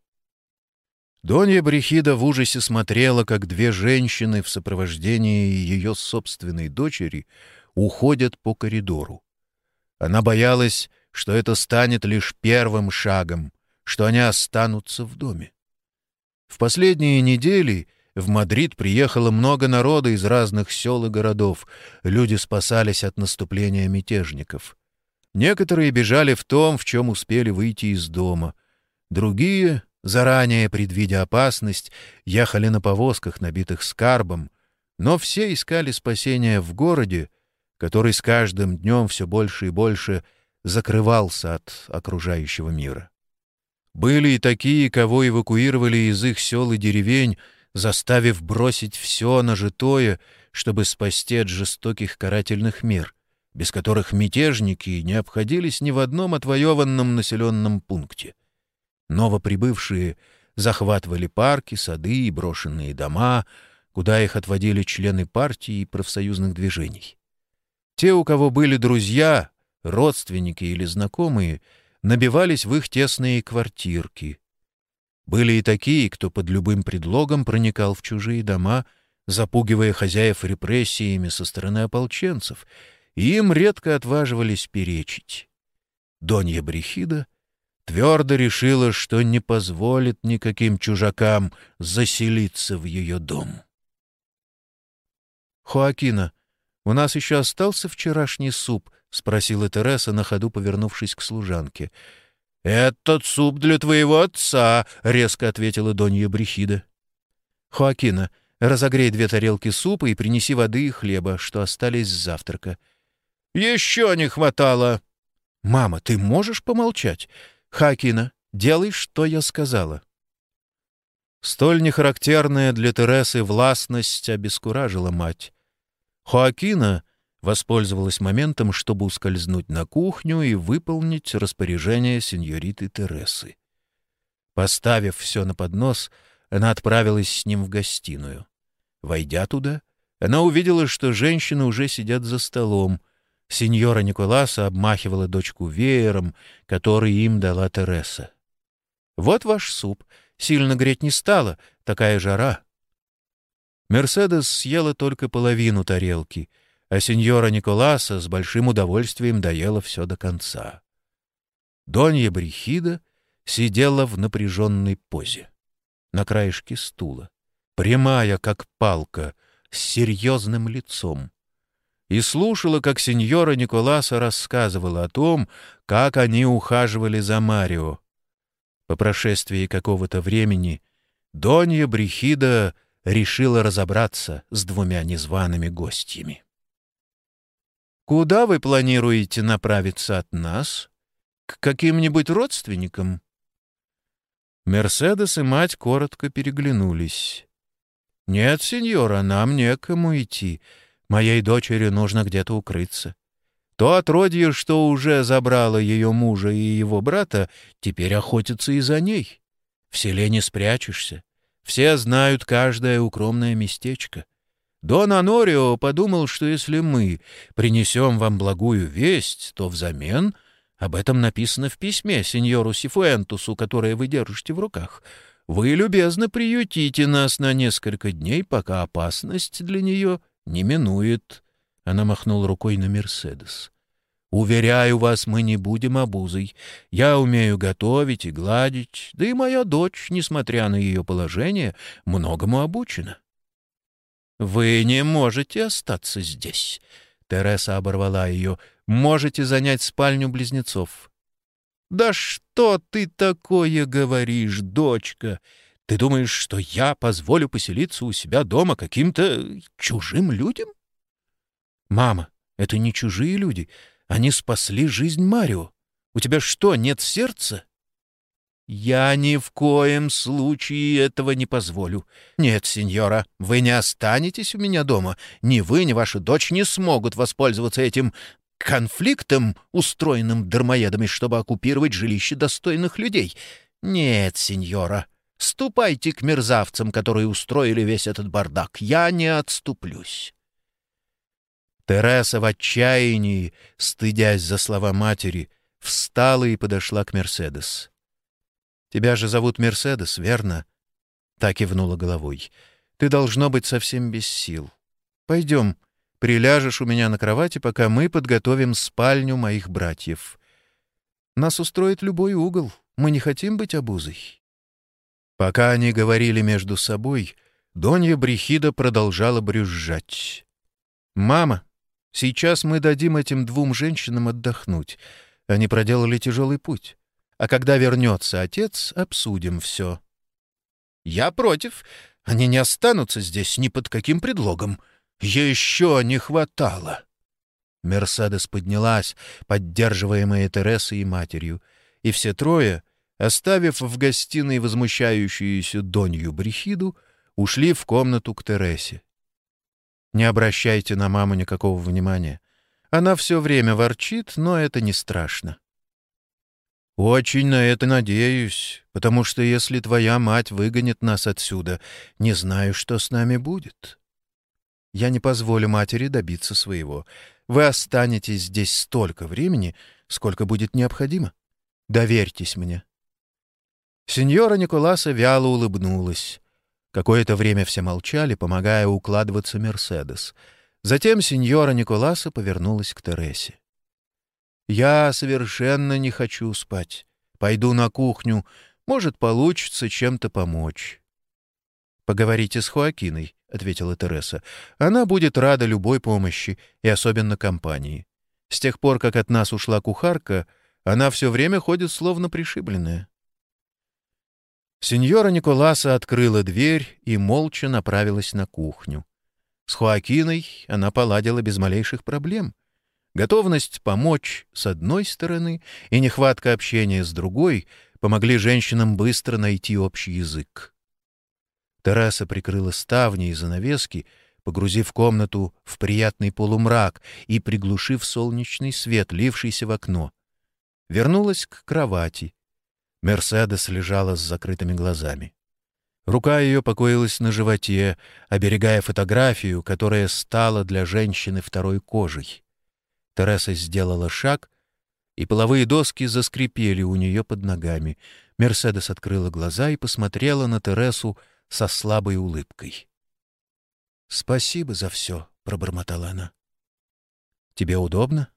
S1: Донья Брехида в ужасе смотрела, как две женщины в сопровождении ее собственной дочери уходят по коридору. Она боялась, что это станет лишь первым шагом, что они останутся в доме. В последние недели в Мадрид приехало много народа из разных сел и городов. Люди спасались от наступления мятежников. Некоторые бежали в том, в чем успели выйти из дома. Другие, заранее предвидя опасность, ехали на повозках, набитых скарбом. Но все искали спасения в городе, который с каждым днем все больше и больше закрывался от окружающего мира. Были и такие, кого эвакуировали из их сел и деревень, заставив бросить все нажитое, чтобы спасти от жестоких карательных мер, без которых мятежники не обходились ни в одном отвоеванном населенном пункте. Новоприбывшие захватывали парки, сады и брошенные дома, куда их отводили члены партии и профсоюзных движений. Те, у кого были друзья, родственники или знакомые, набивались в их тесные квартирки. Были и такие, кто под любым предлогом проникал в чужие дома, запугивая хозяев репрессиями со стороны ополченцев, и им редко отваживались перечить. Донья Брехида твердо решила, что не позволит никаким чужакам заселиться в ее дом. «Хоакина, «У нас еще остался вчерашний суп?» — спросила Тереса, на ходу повернувшись к служанке. «Этот суп для твоего отца», — резко ответила Донья Брехида. «Хоакина, разогрей две тарелки супа и принеси воды и хлеба, что остались с завтрака». «Еще не хватало!» «Мама, ты можешь помолчать? Хакина, делай, что я сказала». Столь нехарактерная для Тересы властность обескуражила мать. Хоакина воспользовалась моментом, чтобы ускользнуть на кухню и выполнить распоряжение сеньориты Тересы. Поставив все на поднос, она отправилась с ним в гостиную. Войдя туда, она увидела, что женщины уже сидят за столом. Сеньора Николаса обмахивала дочку веером, который им дала Тереса. «Вот ваш суп. Сильно греть не стало, такая жара. Мерседес съела только половину тарелки, а сеньора Николаса с большим удовольствием доела все до конца. Донья Брехида сидела в напряженной позе, на краешке стула, прямая, как палка, с серьезным лицом, и слушала, как сеньора Николаса рассказывала о том, как они ухаживали за Марио. По прошествии какого-то времени Донья Брехида — решила разобраться с двумя незваными гостями. «Куда вы планируете направиться от нас? К каким-нибудь родственникам?» Мерседес и мать коротко переглянулись. «Нет, сеньора, нам некому идти. Моей дочери нужно где-то укрыться. То отродье, что уже забрало ее мужа и его брата, теперь охотится и за ней. В селе не спрячешься. Все знают каждое укромное местечко. Дон Анорио подумал, что если мы принесем вам благую весть, то взамен об этом написано в письме сеньору Сифуэнтусу, которое вы держите в руках. Вы любезно приютите нас на несколько дней, пока опасность для нее не минует. Она махнула рукой на Мерседес. Уверяю вас, мы не будем обузой. Я умею готовить и гладить, да и моя дочь, несмотря на ее положение, многому обучена. «Вы не можете остаться здесь», — Тереса оборвала ее. «Можете занять спальню близнецов». «Да что ты такое говоришь, дочка? Ты думаешь, что я позволю поселиться у себя дома каким-то чужим людям? Мама, это не чужие люди. Они спасли жизнь Марио. У тебя что, нет сердца? «Я ни в коем случае этого не позволю. Нет, сеньора, вы не останетесь у меня дома. Ни вы, ни ваша дочь не смогут воспользоваться этим конфликтом, устроенным дармоедами, чтобы оккупировать жилище достойных людей. Нет, сеньора, ступайте к мерзавцам, которые устроили весь этот бардак. Я не отступлюсь». Тереса в отчаянии, стыдясь за слова матери, встала и подошла к Мерседес. Тебя же зовут Мерседес, верно?» Так кивнула головой. «Ты должно быть совсем без сил. Пойдем, приляжешь у меня на кровати, пока мы подготовим спальню моих братьев. Нас устроит любой угол. Мы не хотим быть обузой». Пока они говорили между собой, Донья Брехида продолжала брюзжать. «Мама, сейчас мы дадим этим двум женщинам отдохнуть. Они проделали тяжелый путь. А когда вернется отец, обсудим все. Я против. Они не останутся здесь ни под каким предлогом. Еще не хватало. Мерседес поднялась, поддерживаемая Тересой и матерью, и все трое, оставив в гостиной возмущающуюся Донью Брехиду, ушли в комнату к Тересе. Не обращайте на маму никакого внимания. Она все время ворчит, но это не страшно. «Очень на это надеюсь, потому что если твоя мать выгонит нас отсюда, не знаю, что с нами будет. Я не позволю матери добиться своего. Вы останетесь здесь столько времени, сколько будет необходимо. Доверьтесь мне». Сеньора Николаса вяло улыбнулась. Какое-то время все молчали, помогая укладываться Мерседес. Затем сеньора Николаса повернулась к Тересе. Я совершенно не хочу спать. Пойду на кухню. Может, получится чем-то помочь. «Поговорите с Хоакиной», — ответила Тереса. «Она будет рада любой помощи, и особенно компании. С тех пор, как от нас ушла кухарка, она все время ходит словно пришибленная». Сеньора Николаса открыла дверь и молча направилась на кухню. С Хоакиной она поладила без малейших проблем — Готовность помочь с одной стороны и нехватка общения с другой помогли женщинам быстро найти общий язык. Тераса прикрыла ставни и занавески, погрузив комнату в приятный полумрак и приглушив солнечный свет, лившийся в окно. Вернулась к кровати. Мерседес лежала с закрытыми глазами. Рука ее покоилась на животе, оберегая фотографию, которая стала для женщины второй кожей. Тереса сделала шаг, и половые доски заскрипели у нее под ногами. Мерседес открыла глаза и посмотрела на Тересу со слабой улыбкой. «Спасибо за все», — пробормотала она. «Тебе удобно?»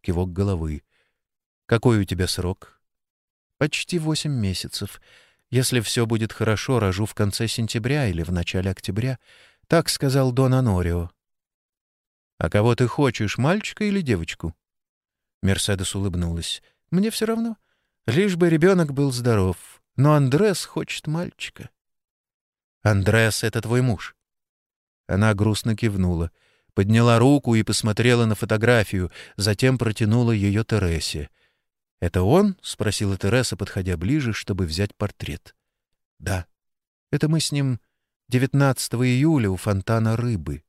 S1: Кивок головы. «Какой у тебя срок?» «Почти восемь месяцев. Если все будет хорошо, рожу в конце сентября или в начале октября. Так сказал Дон Анорио. «А кого ты хочешь, мальчика или девочку?» Мерседес улыбнулась. «Мне все равно. Лишь бы ребенок был здоров. Но Андрес хочет мальчика». «Андрес — это твой муж?» Она грустно кивнула, подняла руку и посмотрела на фотографию, затем протянула ее Тересе. «Это он?» — спросила Тереса, подходя ближе, чтобы взять портрет. «Да. Это мы с ним 19 июля у фонтана рыбы».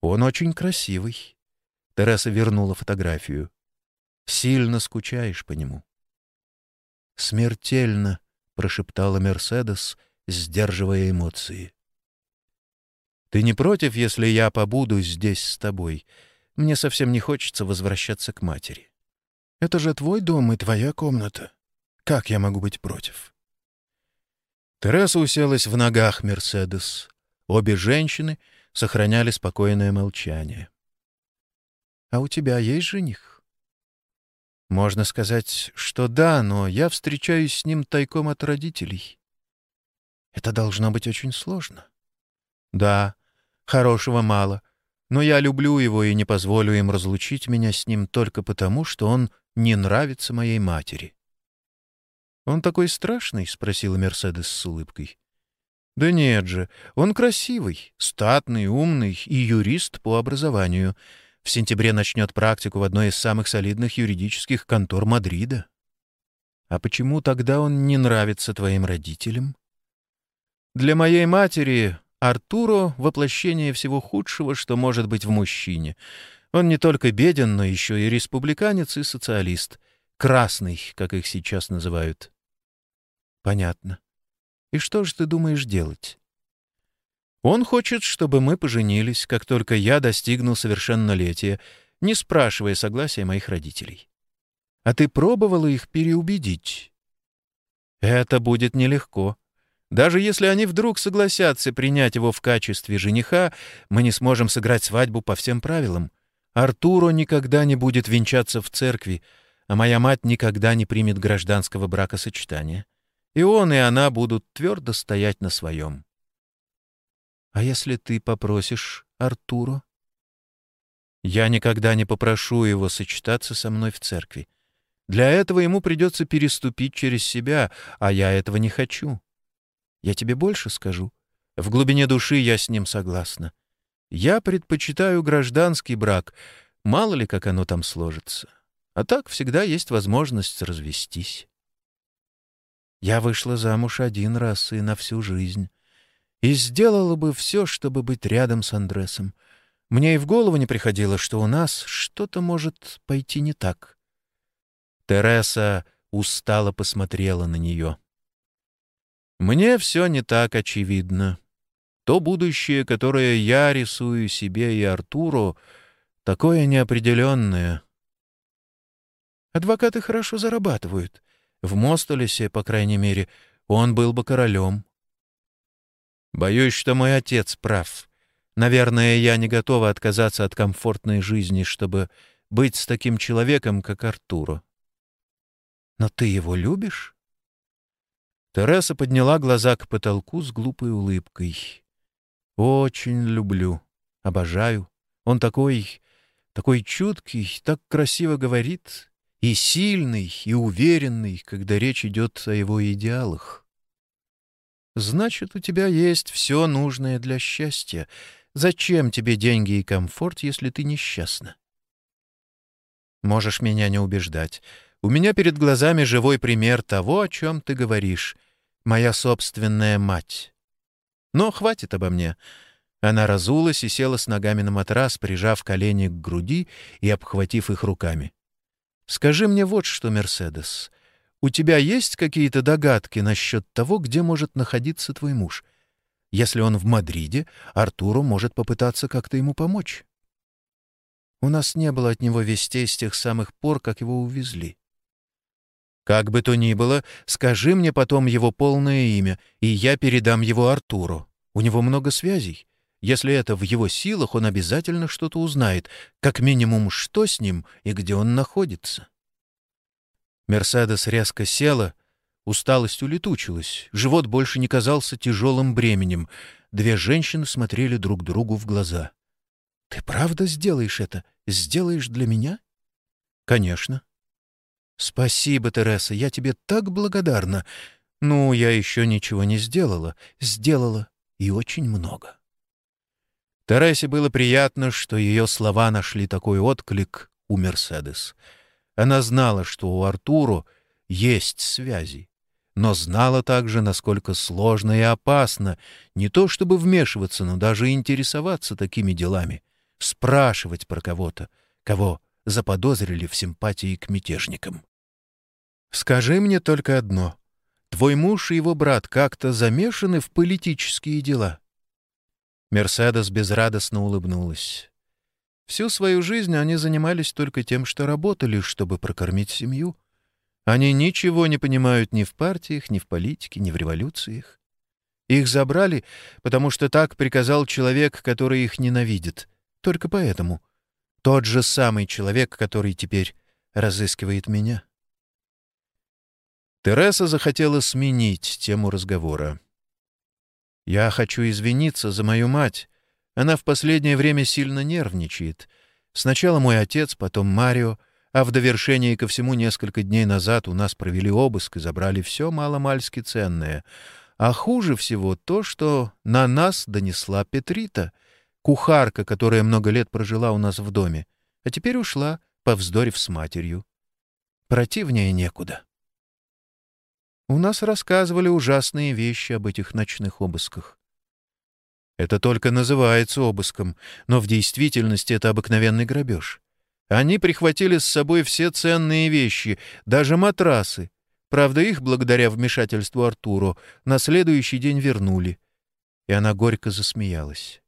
S1: Он очень красивый. Тереса вернула фотографию. Сильно скучаешь по нему. Смертельно, прошептала Мерседес, сдерживая эмоции. Ты не против, если я побуду здесь с тобой? Мне совсем не хочется возвращаться к матери. Это же твой дом и твоя комната. Как я могу быть против? Тереса уселась в ногах Мерседес. Обе женщины — сохраняли спокойное молчание. «А у тебя есть жених?» «Можно сказать, что да, но я встречаюсь с ним тайком от родителей». «Это должно быть очень сложно». «Да, хорошего мало, но я люблю его и не позволю им разлучить меня с ним только потому, что он не нравится моей матери». «Он такой страшный?» — спросила Мерседес с улыбкой. «Да нет же, он красивый, статный, умный и юрист по образованию. В сентябре начнет практику в одной из самых солидных юридических контор Мадрида». «А почему тогда он не нравится твоим родителям?» «Для моей матери Артуро — воплощение всего худшего, что может быть в мужчине. Он не только беден, но еще и республиканец и социалист. Красный, как их сейчас называют». «Понятно. И что же ты думаешь делать? Он хочет, чтобы мы поженились, как только я достигну совершеннолетия, не спрашивая согласия моих родителей. А ты пробовала их переубедить? Это будет нелегко. Даже если они вдруг согласятся принять его в качестве жениха, мы не сможем сыграть свадьбу по всем правилам. Артуро никогда не будет венчаться в церкви, а моя мать никогда не примет гражданского бракосочетания и он, и она будут твердо стоять на своем. А если ты попросишь Артуру? Я никогда не попрошу его сочетаться со мной в церкви. Для этого ему придется переступить через себя, а я этого не хочу. Я тебе больше скажу. В глубине души я с ним согласна. Я предпочитаю гражданский брак, мало ли как оно там сложится. А так всегда есть возможность развестись. Я вышла замуж один раз и на всю жизнь. И сделала бы все, чтобы быть рядом с Андресом. Мне и в голову не приходило, что у нас что-то может пойти не так. Тереса устало посмотрела на нее. «Мне все не так очевидно. То будущее, которое я рисую себе и Артуру, такое неопределенное». «Адвокаты хорошо зарабатывают. В Мостолесе, по крайней мере, он был бы королем. Боюсь, что мой отец прав. Наверное, я не готова отказаться от комфортной жизни, чтобы быть с таким человеком, как Артуро. Но ты его любишь? Тереса подняла глаза к потолку с глупой улыбкой. «Очень люблю. Обожаю. Он такой... такой чуткий, так красиво говорит и сильный, и уверенный, когда речь идет о его идеалах. Значит, у тебя есть все нужное для счастья. Зачем тебе деньги и комфорт, если ты несчастна? Можешь меня не убеждать. У меня перед глазами живой пример того, о чем ты говоришь. Моя собственная мать. Но хватит обо мне. Она разулась и села с ногами на матрас, прижав колени к груди и обхватив их руками. Скажи мне вот что, Мерседес. У тебя есть какие-то догадки насчет того, где может находиться твой муж? Если он в Мадриде, Артуру может попытаться как-то ему помочь. У нас не было от него вестей с тех самых пор, как его увезли. Как бы то ни было, скажи мне потом его полное имя, и я передам его Артуру. У него много связей. Если это в его силах, он обязательно что-то узнает, как минимум, что с ним и где он находится. Мерседес резко села, усталость улетучилась, живот больше не казался тяжелым бременем. Две женщины смотрели друг другу в глаза. «Ты правда сделаешь это? Сделаешь для меня?» «Конечно». «Спасибо, Тереса, я тебе так благодарна. Ну, я еще ничего не сделала. Сделала и очень много». Тересе было приятно, что ее слова нашли такой отклик у Мерседес. Она знала, что у Артуру есть связи, но знала также, насколько сложно и опасно не то чтобы вмешиваться, но даже интересоваться такими делами, спрашивать про кого-то, кого заподозрили в симпатии к мятежникам. «Скажи мне только одно. Твой муж и его брат как-то замешаны в политические дела?» Мерседес безрадостно улыбнулась. Всю свою жизнь они занимались только тем, что работали, чтобы прокормить семью. Они ничего не понимают ни в партиях, ни в политике, ни в революциях. Их забрали, потому что так приказал человек, который их ненавидит. Только поэтому. Тот же самый человек, который теперь разыскивает меня. Тереса захотела сменить тему разговора. Я хочу извиниться за мою мать. Она в последнее время сильно нервничает. Сначала мой отец, потом Марио. А в довершение ко всему несколько дней назад у нас провели обыск и забрали все маломальски ценное. А хуже всего то, что на нас донесла Петрита, кухарка, которая много лет прожила у нас в доме, а теперь ушла, повздорив с матерью. Противнее некуда. У нас рассказывали ужасные вещи об этих ночных обысках. Это только называется обыском, но в действительности это обыкновенный грабеж. Они прихватили с собой все ценные вещи, даже матрасы. Правда, их, благодаря вмешательству Артуру, на следующий день вернули. И она горько засмеялась.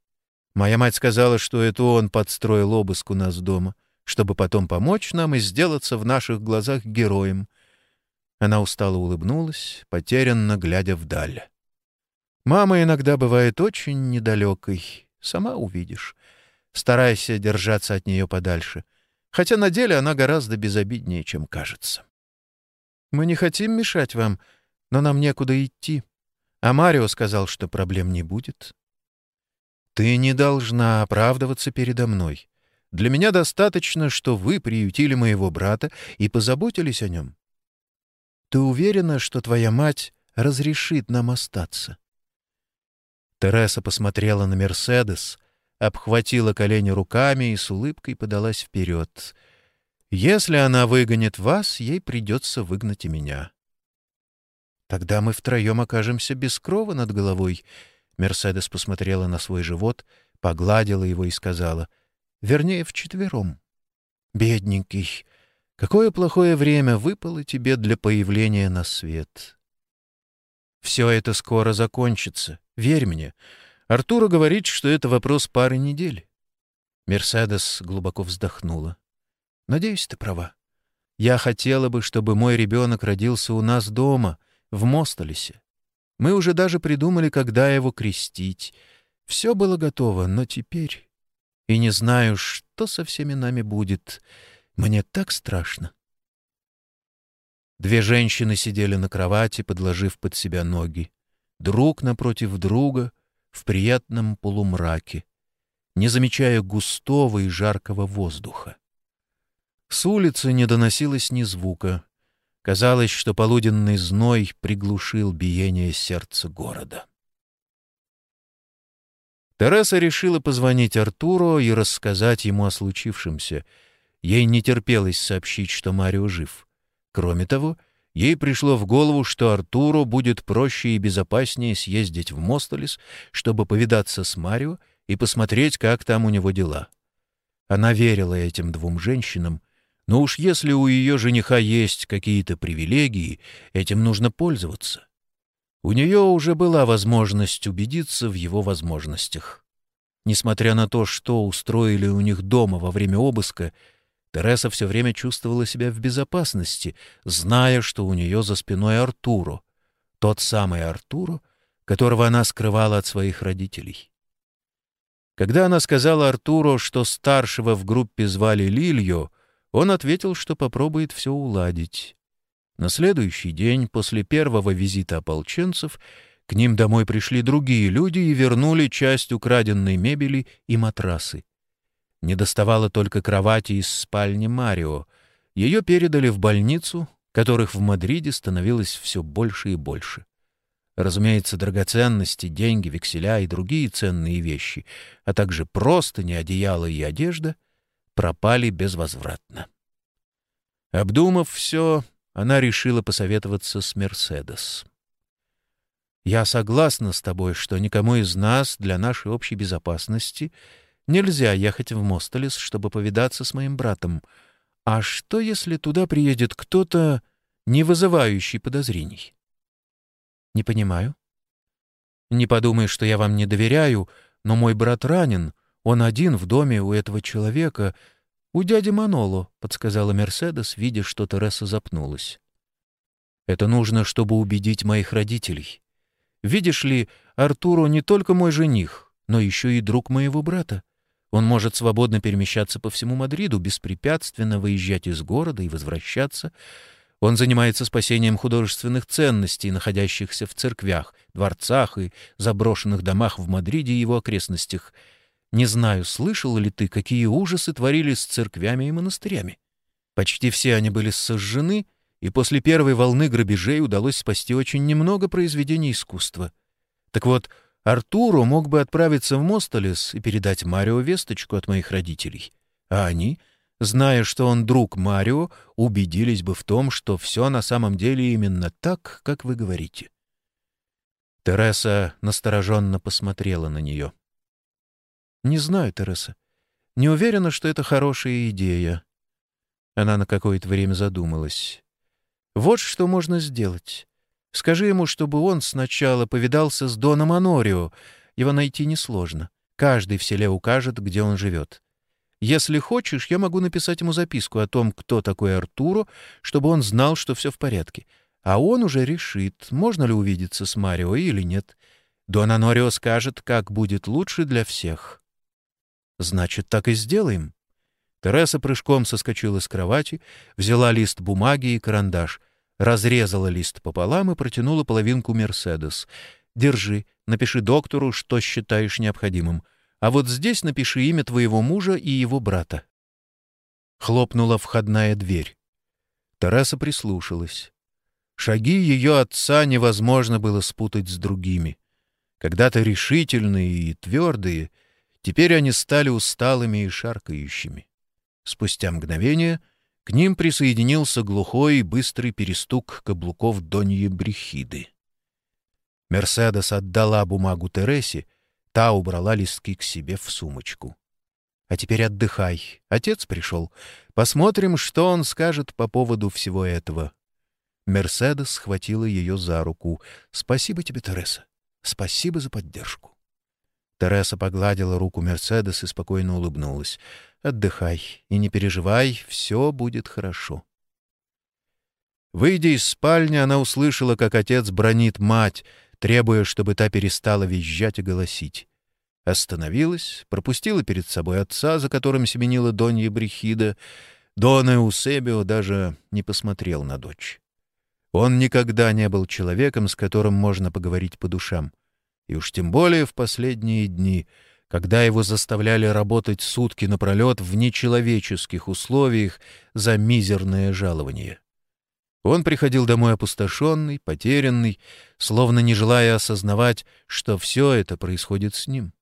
S1: Моя мать сказала, что это он подстроил обыск у нас дома, чтобы потом помочь нам и сделаться в наших глазах героем. Она устало улыбнулась, потерянно глядя вдаль. Мама иногда бывает очень недалекой, сама увидишь. Старайся держаться от нее подальше, хотя на деле она гораздо безобиднее, чем кажется. Мы не хотим мешать вам, но нам некуда идти. А Марио сказал, что проблем не будет. Ты не должна оправдываться передо мной. Для меня достаточно, что вы приютили моего брата и позаботились о нем. Ты уверена, что твоя мать разрешит нам остаться?» Тереса посмотрела на Мерседес, обхватила колени руками и с улыбкой подалась вперед. «Если она выгонит вас, ей придется выгнать и меня». «Тогда мы втроем окажемся без крова над головой». Мерседес посмотрела на свой живот, погладила его и сказала, «Вернее, вчетвером». «Бедненький, Какое плохое время выпало тебе для появления на свет. Все это скоро закончится, верь мне. Артура говорит, что это вопрос пары недель. Мерседес глубоко вздохнула. Надеюсь, ты права. Я хотела бы, чтобы мой ребенок родился у нас дома, в Мостолесе. Мы уже даже придумали, когда его крестить. Все было готово, но теперь... И не знаю, что со всеми нами будет. Мне так страшно. Две женщины сидели на кровати, подложив под себя ноги. Друг напротив друга в приятном полумраке, не замечая густого и жаркого воздуха. С улицы не доносилось ни звука. Казалось, что полуденный зной приглушил биение сердца города. Тереса решила позвонить Артуру и рассказать ему о случившемся — Ей не терпелось сообщить, что Марио жив. Кроме того, ей пришло в голову, что Артуру будет проще и безопаснее съездить в Мостолес, чтобы повидаться с Марио и посмотреть, как там у него дела. Она верила этим двум женщинам, но уж если у ее жениха есть какие-то привилегии, этим нужно пользоваться. У нее уже была возможность убедиться в его возможностях. Несмотря на то, что устроили у них дома во время обыска, Тереса все время чувствовала себя в безопасности, зная, что у нее за спиной Артуру, тот самый Артуру, которого она скрывала от своих родителей. Когда она сказала Артуру, что старшего в группе звали Лилью, он ответил, что попробует все уладить. На следующий день, после первого визита ополченцев, к ним домой пришли другие люди и вернули часть украденной мебели и матрасы. Не доставало только кровати из спальни Марио. Ее передали в больницу, которых в Мадриде становилось все больше и больше. Разумеется, драгоценности, деньги, векселя и другие ценные вещи, а также простыни, одеяло и одежда пропали безвозвратно. Обдумав все, она решила посоветоваться с Мерседес. «Я согласна с тобой, что никому из нас для нашей общей безопасности — Нельзя ехать в Мостолес, чтобы повидаться с моим братом. А что, если туда приедет кто-то, не вызывающий подозрений? Не понимаю. Не подумай, что я вам не доверяю, но мой брат ранен. Он один в доме у этого человека. У дяди Маноло, — подсказала Мерседес, видя, что Тереса запнулась. Это нужно, чтобы убедить моих родителей. Видишь ли, Артуру не только мой жених, но еще и друг моего брата. Он может свободно перемещаться по всему Мадриду, беспрепятственно выезжать из города и возвращаться. Он занимается спасением художественных ценностей, находящихся в церквях, дворцах и заброшенных домах в Мадриде и его окрестностях. Не знаю, слышал ли ты, какие ужасы творили с церквями и монастырями. Почти все они были сожжены, и после первой волны грабежей удалось спасти очень немного произведений искусства. Так вот, Артуру мог бы отправиться в Мостолес и передать Марио весточку от моих родителей, а они, зная, что он друг Марио, убедились бы в том, что все на самом деле именно так, как вы говорите. Тереса настороженно посмотрела на нее. «Не знаю, Тереса. Не уверена, что это хорошая идея». Она на какое-то время задумалась. «Вот что можно сделать. Скажи ему, чтобы он сначала повидался с Доном Анорио. Его найти несложно. Каждый в селе укажет, где он живет. Если хочешь, я могу написать ему записку о том, кто такой Артуро, чтобы он знал, что все в порядке а он уже решит, можно ли увидеться с Марио или нет. Дон Анорио скажет, как будет лучше для всех. Значит, так и сделаем. Тереса прыжком соскочила с кровати, взяла лист бумаги и карандаш, разрезала лист пополам и протянула половинку Мерседес. «Держи, напиши доктору, что считаешь необходимым. А вот здесь напиши имя твоего мужа и его брата». Хлопнула входная дверь. Тереса прислушалась. Шаги ее отца невозможно было спутать с другими. Когда-то решительные и твердые, теперь они стали усталыми и шаркающими. Спустя мгновение к ним присоединился глухой и быстрый перестук каблуков Доньи Брехиды. Мерседес отдала бумагу Тересе, та убрала листки к себе в сумочку. «А теперь отдыхай. Отец пришел. Посмотрим, что он скажет по поводу всего этого. Мерседес схватила ее за руку. «Спасибо тебе, Тереса. Спасибо за поддержку». Тереса погладила руку Мерседес и спокойно улыбнулась. «Отдыхай и не переживай, все будет хорошо». Выйдя из спальни, она услышала, как отец бронит мать, требуя, чтобы та перестала визжать и голосить. Остановилась, пропустила перед собой отца, за которым семенила Донья Брехида. Дон Эусебио даже не посмотрел на дочь. Он никогда не был человеком, с которым можно поговорить по душам. И уж тем более в последние дни, когда его заставляли работать сутки напролет в нечеловеческих условиях за мизерное жалование. Он приходил домой опустошенный, потерянный, словно не желая осознавать, что все это происходит с ним.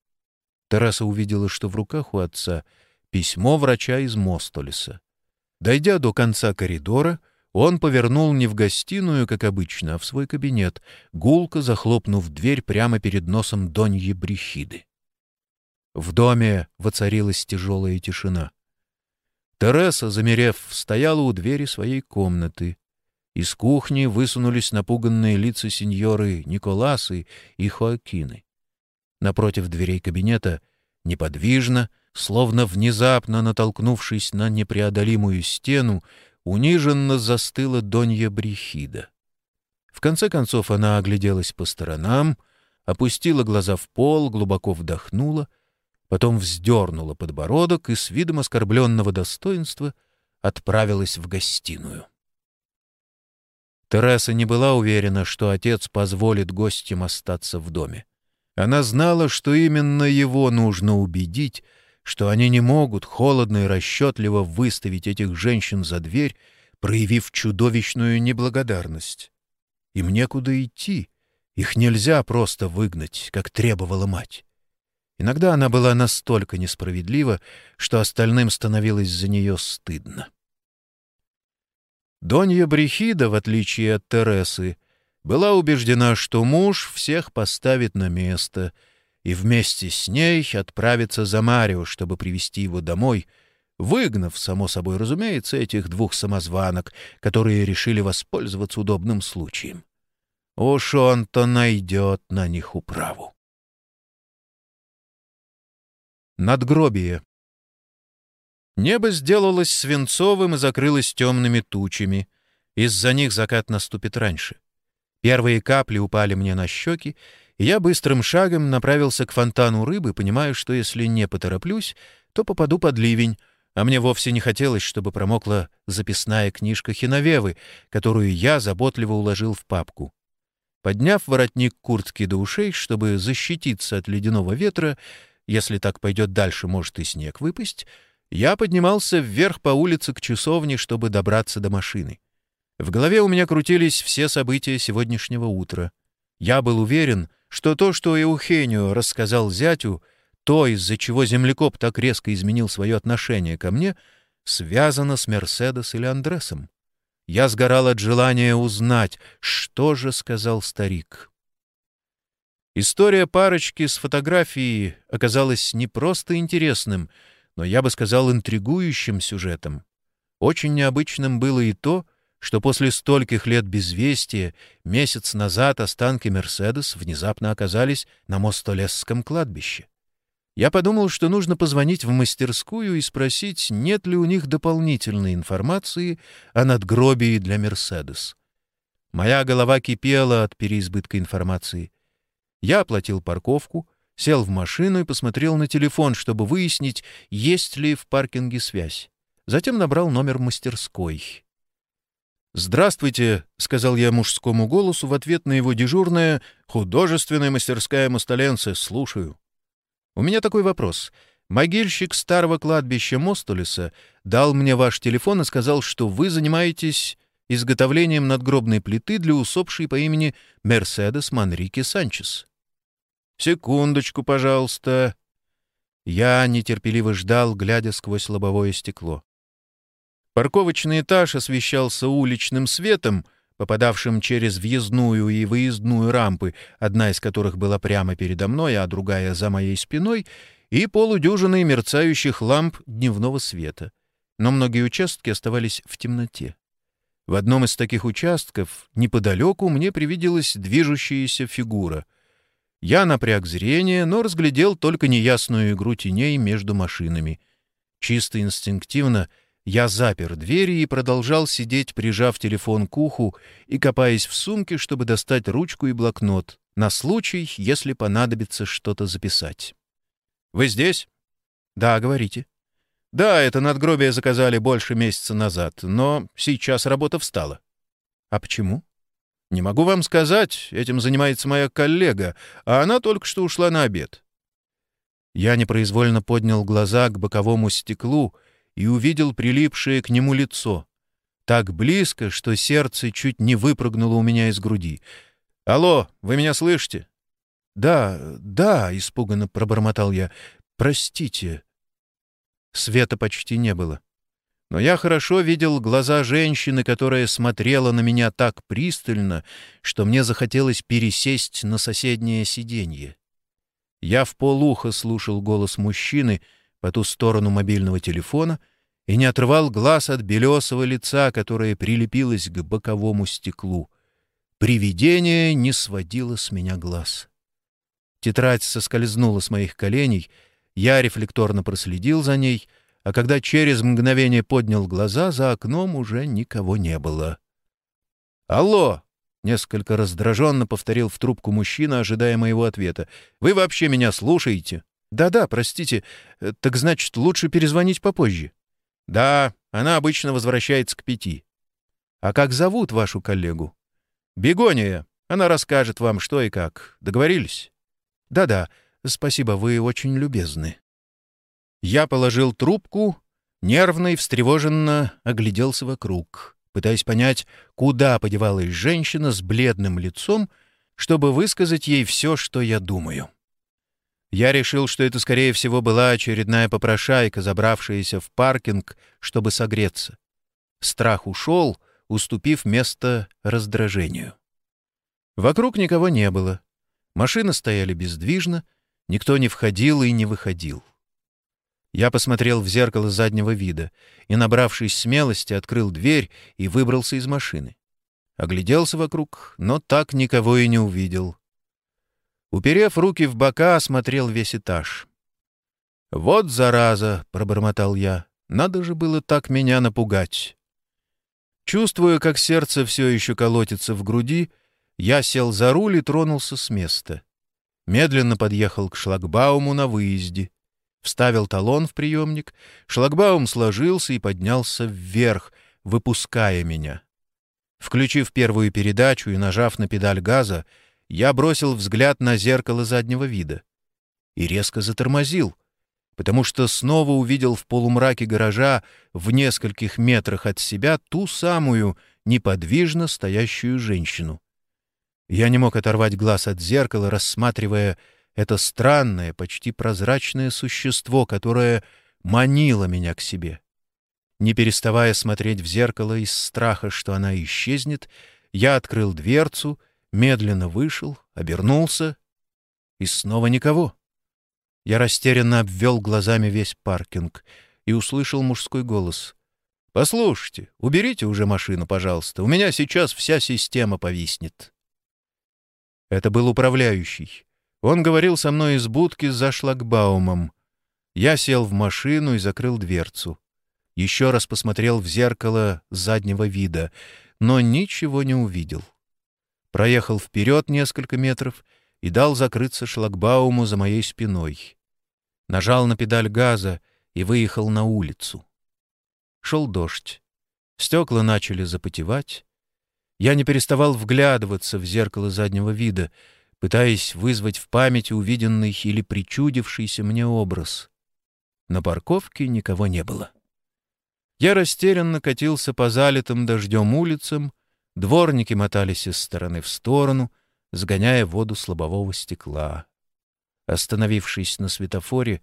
S1: Тараса увидела, что в руках у отца письмо врача из Мостолеса. Дойдя до конца коридора, он повернул не в гостиную, как обычно, а в свой кабинет, гулко захлопнув дверь прямо перед носом Доньи Брехиды. В доме воцарилась тяжелая тишина. Тереса, замерев, стояла у двери своей комнаты. Из кухни высунулись напуганные лица сеньоры Николасы и Хоакины. Напротив дверей кабинета, неподвижно, словно внезапно натолкнувшись на непреодолимую стену, униженно застыла Донья Брехида. В конце концов она огляделась по сторонам, опустила глаза в пол, глубоко вдохнула, потом вздернула подбородок и с видом оскорбленного достоинства отправилась в гостиную. Тереса не была уверена, что отец позволит гостям остаться в доме. Она знала, что именно его нужно убедить, что они не могут холодно и расчетливо выставить этих женщин за дверь, проявив чудовищную неблагодарность. Им некуда идти, их нельзя просто выгнать, как требовала мать. Иногда она была настолько несправедлива, что остальным становилось за нее стыдно. Донья Брехида, в отличие от Тересы, была убеждена, что муж всех поставит на место — и вместе с ней отправиться за Марио, чтобы привести его домой, выгнав, само собой разумеется, этих двух самозванок, которые решили воспользоваться удобным случаем. Уж он-то найдет на них управу. Надгробие Небо сделалось свинцовым и закрылось темными тучами. Из-за них закат наступит раньше. Первые капли упали мне на щеки, я быстрым шагом направился к фонтану рыбы, понимая, что если не потороплюсь, то попаду под ливень, а мне вовсе не хотелось, чтобы промокла записная книжка Хиновевы, которую я заботливо уложил в папку. Подняв воротник куртки до ушей, чтобы защититься от ледяного ветра, если так пойдет дальше, может и снег выпасть, Я поднимался вверх по улице к часовне, чтобы добраться до машины. В голове у меня крутились все события сегодняшнего утра. Я был уверен, что то, что Эухенио рассказал зятю, то, из-за чего землекоп так резко изменил свое отношение ко мне, связано с Мерседес или Андресом. Я сгорал от желания узнать, что же сказал старик. История парочки с фотографией оказалась не просто интересным, но, я бы сказал, интригующим сюжетом. Очень необычным было и то, что после стольких лет безвестия месяц назад останки «Мерседес» внезапно оказались на Мостолесском кладбище. Я подумал, что нужно позвонить в мастерскую и спросить, нет ли у них дополнительной информации о надгробии для «Мерседес». Моя голова кипела от переизбытка информации. Я оплатил парковку, сел в машину и посмотрел на телефон, чтобы выяснить, есть ли в паркинге связь. Затем набрал номер мастерской. «Здравствуйте», — сказал я мужскому голосу в ответ на его дежурное «Художественная мастерская Мостоленце, слушаю». У меня такой вопрос. Могильщик старого кладбища Мостолеса дал мне ваш телефон и сказал, что вы занимаетесь изготовлением надгробной плиты для усопшей по имени Мерседес Манрике Санчес. «Секундочку, пожалуйста». Я нетерпеливо ждал, глядя сквозь лобовое стекло. Парковочный этаж освещался уличным светом, попадавшим через въездную и выездную рампы, одна из которых была прямо передо мной, а другая за моей спиной, и полудюжиной мерцающих ламп дневного света. Но многие участки оставались в темноте. В одном из таких участков, неподалеку, мне привиделась движущаяся фигура. Я напряг зрение, но разглядел только неясную игру теней между машинами. Чисто инстинктивно — я запер двери и продолжал сидеть, прижав телефон к уху и копаясь в сумке, чтобы достать ручку и блокнот, на случай, если понадобится что-то записать. «Вы здесь?» «Да, говорите». «Да, это надгробие заказали больше месяца назад, но сейчас работа встала». «А почему?» «Не могу вам сказать, этим занимается моя коллега, а она только что ушла на обед». Я непроизвольно поднял глаза к боковому стеклу — и увидел прилипшее к нему лицо. Так близко, что сердце чуть не выпрыгнуло у меня из груди. «Алло, вы меня слышите?» «Да, да», — испуганно пробормотал я. «Простите». Света почти не было. Но я хорошо видел глаза женщины, которая смотрела на меня так пристально, что мне захотелось пересесть на соседнее сиденье. Я в полуха слушал голос мужчины — по ту сторону мобильного телефона и не отрывал глаз от белесого лица, которое прилепилось к боковому стеклу. Привидение не сводило с меня глаз. Тетрадь соскользнула с моих коленей, я рефлекторно проследил за ней, а когда через мгновение поднял глаза, за окном уже никого не было. «Алло!» — несколько раздраженно повторил в трубку мужчина, ожидая моего ответа. «Вы вообще меня слушаете?» «Да-да, простите. Э, так значит, лучше перезвонить попозже». «Да, она обычно возвращается к пяти». «А как зовут вашу коллегу?» «Бегония. Она расскажет вам, что и как. Договорились?» «Да-да. Спасибо, вы очень любезны». Я положил трубку, нервно и встревоженно огляделся вокруг, пытаясь понять, куда подевалась женщина с бледным лицом, чтобы высказать ей все, что я думаю. Я решил, что это, скорее всего, была очередная попрошайка, забравшаяся в паркинг, чтобы согреться. Страх ушел, уступив место раздражению. Вокруг никого не было. Машины стояли бездвижно, никто не входил и не выходил. Я посмотрел в зеркало заднего вида и, набравшись смелости, открыл дверь и выбрался из машины. Огляделся вокруг, но так никого и не увидел. Уперев руки в бока, осмотрел весь этаж. «Вот зараза!» — пробормотал я. «Надо же было так меня напугать!» Чувствуя, как сердце все еще колотится в груди, я сел за руль и тронулся с места. Медленно подъехал к шлагбауму на выезде. Вставил талон в приемник. Шлагбаум сложился и поднялся вверх, выпуская меня. Включив первую передачу и нажав на педаль газа, я бросил взгляд на зеркало заднего вида и резко затормозил. потому что снова увидел в полумраке гаража в нескольких метрах от себя ту самую неподвижно стоящую женщину. Я не мог оторвать глаз от зеркала, рассматривая это странное, почти прозрачное существо, которое манило меня к себе. Не переставая смотреть в зеркало из страха, что она исчезнет, я открыл дверцу, медленно вышел, обернулся, и снова никого. Я растерянно обвел глазами весь паркинг и услышал мужской голос. «Послушайте, уберите уже машину, пожалуйста. У меня сейчас вся система повиснет». Это был управляющий. Он говорил со мной из будки за шлагбаумом. Я сел в машину и закрыл дверцу. Еще раз посмотрел в зеркало заднего вида, но ничего не увидел. Проехал вперед несколько метров и дал закрыться шлагбауму за моей спиной. Нажал на педаль газа и выехал на улицу. Шел дождь. Стекла начали запотевать. Я не переставал вглядываться в зеркало заднего вида, пытаясь вызвать в памяти увиденный или причудившийся мне образ. На парковке никого не было. Я растерянно катился по залитым дождем улицам, дворники мотались из стороны в сторону, сгоняя воду с лобового стекла. Остановившись на светофоре,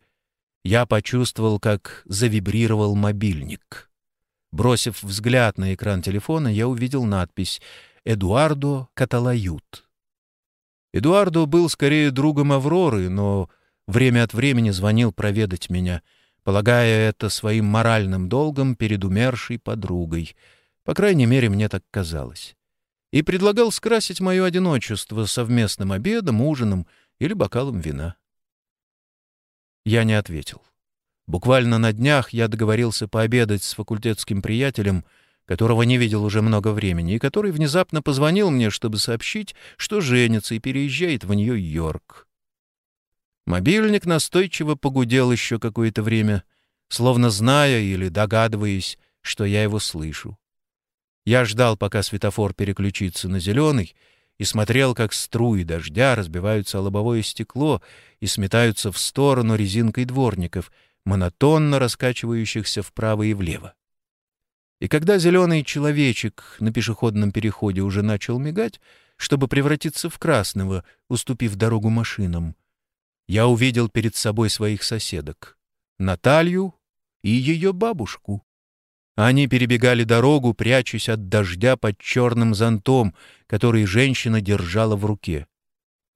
S1: я почувствовал, как завибрировал мобильник. Бросив взгляд на экран телефона, я увидел надпись «Эдуардо Каталают». Эдуардо был скорее другом Авроры, но время от времени звонил проведать меня — полагая это своим моральным долгом перед умершей подругой. По крайней мере, мне так казалось. И предлагал скрасить мое одиночество совместным обедом, ужином или бокалом вина. Я не ответил. Буквально на днях я договорился пообедать с факультетским приятелем, которого не видел уже много времени, и который внезапно позвонил мне, чтобы сообщить, что женится и переезжает в Нью-Йорк. Мобильник настойчиво погудел еще какое-то время, словно зная или догадываясь, что я его слышу. Я ждал, пока светофор переключится на зеленый, и смотрел, как струи дождя разбиваются о лобовое стекло и сметаются в сторону резинкой дворников, монотонно раскачивающихся вправо и влево. И когда зеленый человечек на пешеходном переходе уже начал мигать, чтобы превратиться в красного, уступив дорогу машинам, я увидел перед собой своих соседок — Наталью и ее бабушку. Они перебегали дорогу, прячась от дождя под черным зонтом, который женщина держала в руке.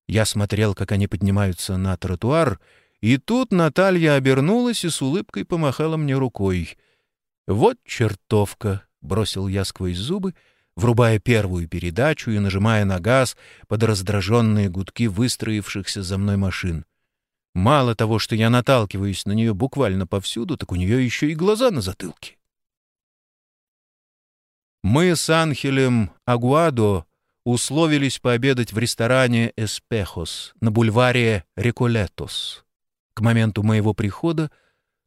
S1: Я смотрел, как они поднимаются на тротуар, и тут Наталья обернулась и с улыбкой помахала мне рукой. «Вот чертовка!» — бросил я сквозь зубы, врубая первую передачу и нажимая на газ под раздраженные гудки выстроившихся за мной машин. Мало того, что я наталкиваюсь на нее буквально повсюду, так у нее еще и глаза на затылке. Мы с Анхелем Агуадо условились пообедать в ресторане «Эспехос» на бульваре Реколетос. К моменту моего прихода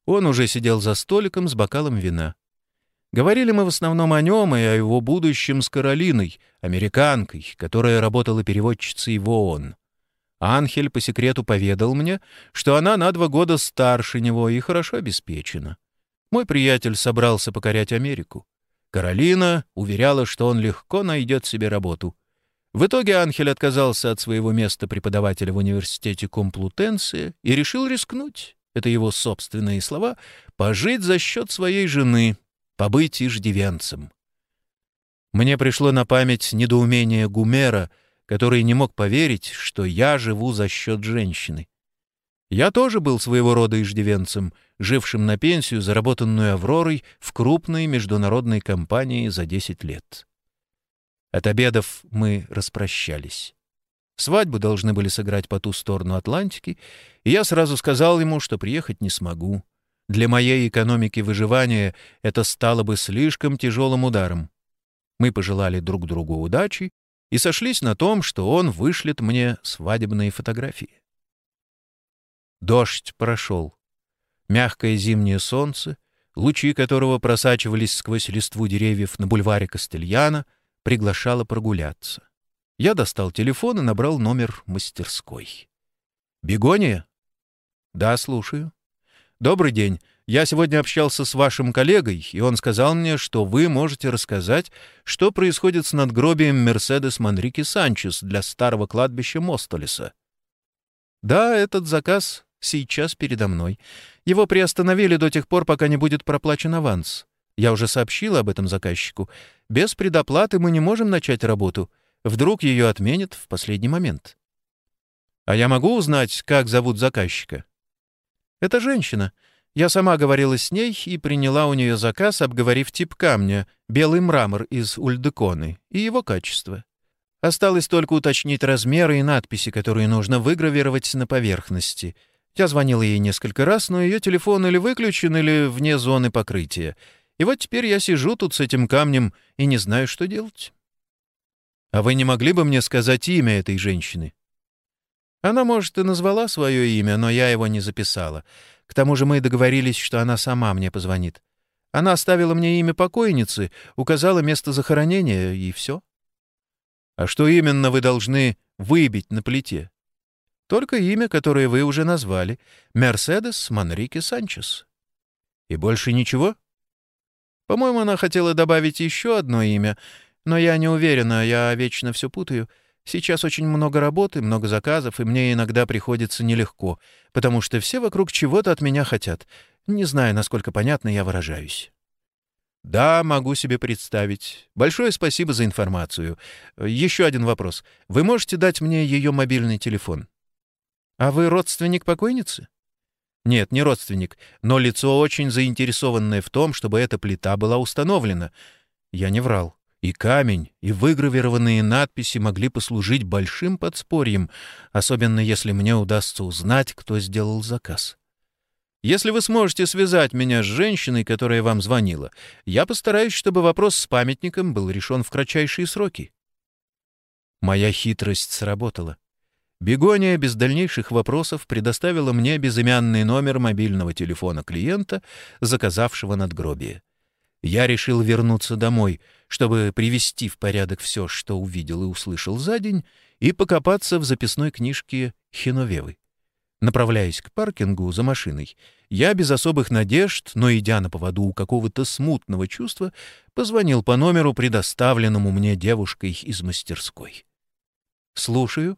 S1: он уже сидел за столиком с бокалом вина. Говорили мы в основном о нем и о его будущем с Каролиной, американкой, которая работала переводчицей в ООН. Анхель по секрету поведал мне, что она на два года старше него и хорошо обеспечена. Мой приятель собрался покорять Америку. Каролина уверяла, что он легко найдет себе работу. В итоге Анхель отказался от своего места преподавателя в университете Комплутенция и решил рискнуть, это его собственные слова, пожить за счет своей жены, побыть иждивенцем. Мне пришло на память недоумение Гумера — который не мог поверить, что я живу за счет женщины. Я тоже был своего рода иждивенцем, жившим на пенсию, заработанную Авророй в крупной международной компании за 10 лет. От обедов мы распрощались. Свадьбу должны были сыграть по ту сторону Атлантики, и я сразу сказал ему, что приехать не смогу. Для моей экономики выживания это стало бы слишком тяжелым ударом. Мы пожелали друг другу удачи и сошлись на том, что он вышлет мне свадебные фотографии. Дождь прошел. Мягкое зимнее солнце, лучи которого просачивались сквозь листву деревьев на бульваре Кастельяна, приглашало прогуляться. Я достал телефон и набрал номер мастерской. «Бегония?» «Да, слушаю». «Добрый день. Я сегодня общался с вашим коллегой, и он сказал мне, что вы можете рассказать, что происходит с надгробием Мерседес Манрике Санчес для старого кладбища Мостолеса». «Да, этот заказ сейчас передо мной. Его приостановили до тех пор, пока не будет проплачен аванс. Я уже сообщила об этом заказчику. Без предоплаты мы не можем начать работу. Вдруг ее отменят в последний момент. А я могу узнать, как зовут заказчика? Это женщина. Я сама говорила с ней и приняла у нее заказ, обговорив тип камня, белый мрамор из ульдеконы и его качество. Осталось только уточнить размеры и надписи, которые нужно выгравировать на поверхности. Я звонила ей несколько раз, но ее телефон или выключен, или вне зоны покрытия — и вот теперь я сижу тут с этим камнем и не знаю, что делать. А вы не могли бы мне сказать имя этой женщины? Она, может, и назвала свое имя, но я его не записала. К тому же мы договорились, что она сама мне позвонит. Она оставила мне имя покойницы, указала место захоронения, и все. А что именно вы должны выбить на плите? Только имя, которое вы уже назвали — Мерседес Манрике Санчес. И больше ничего? — по-моему, она хотела добавить еще одно имя, но я не уверена, я вечно все путаю. Сейчас очень много работы, много заказов, и мне иногда приходится нелегко, потому что все вокруг чего-то от меня хотят. Не знаю, насколько понятно я выражаюсь. Да, могу себе представить. Большое спасибо за информацию. Еще один вопрос. Вы можете дать мне ее мобильный телефон? А вы родственник покойницы? Нет, не родственник, но лицо очень заинтересованное в том, чтобы эта плита была установлена. Я не врал. И камень, и выгравированные надписи могли послужить большим подспорьем, особенно если мне удастся узнать, кто сделал заказ. Если вы сможете связать меня с женщиной, которая вам звонила, я постараюсь, чтобы вопрос с памятником был решен в кратчайшие сроки. Моя хитрость сработала. Бегония без дальнейших вопросов предоставила мне безымянный номер мобильного телефона клиента, заказавшего надгробие. Я решил вернуться домой, чтобы привести в порядок все, что увидел и услышал за день, и покопаться в записной книжке Хиновевы. Направляясь к паркингу за машиной, я без особых надежд, но идя на поводу у какого-то смутного чувства, позвонил по номеру, предоставленному мне девушкой из мастерской. «Слушаю»,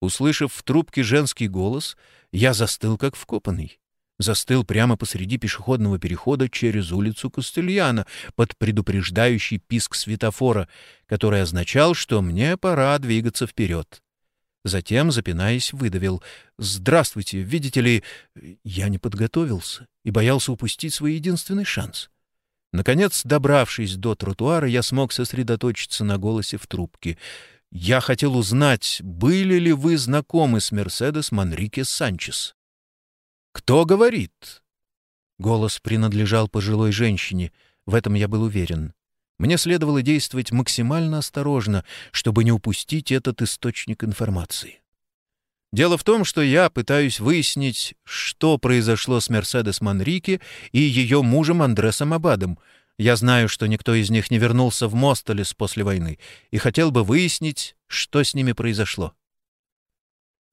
S1: Услышав в трубке женский голос, я застыл как вкопанный. Застыл прямо посреди пешеходного перехода через улицу Костельяна под предупреждающий писк светофора, который означал, что мне пора двигаться вперед. Затем, запинаясь, выдавил «Здравствуйте, видите ли, я не подготовился и боялся упустить свой единственный шанс». Наконец, добравшись до тротуара, я смог сосредоточиться на голосе в трубке — я хотел узнать, были ли вы знакомы с Мерседес Манрике Санчес. «Кто говорит?» Голос принадлежал пожилой женщине, в этом я был уверен. Мне следовало действовать максимально осторожно, чтобы не упустить этот источник информации. Дело в том, что я пытаюсь выяснить, что произошло с Мерседес Манрике и ее мужем Андресом Абадом, я знаю, что никто из них не вернулся в Мостолес после войны и хотел бы выяснить, что с ними произошло.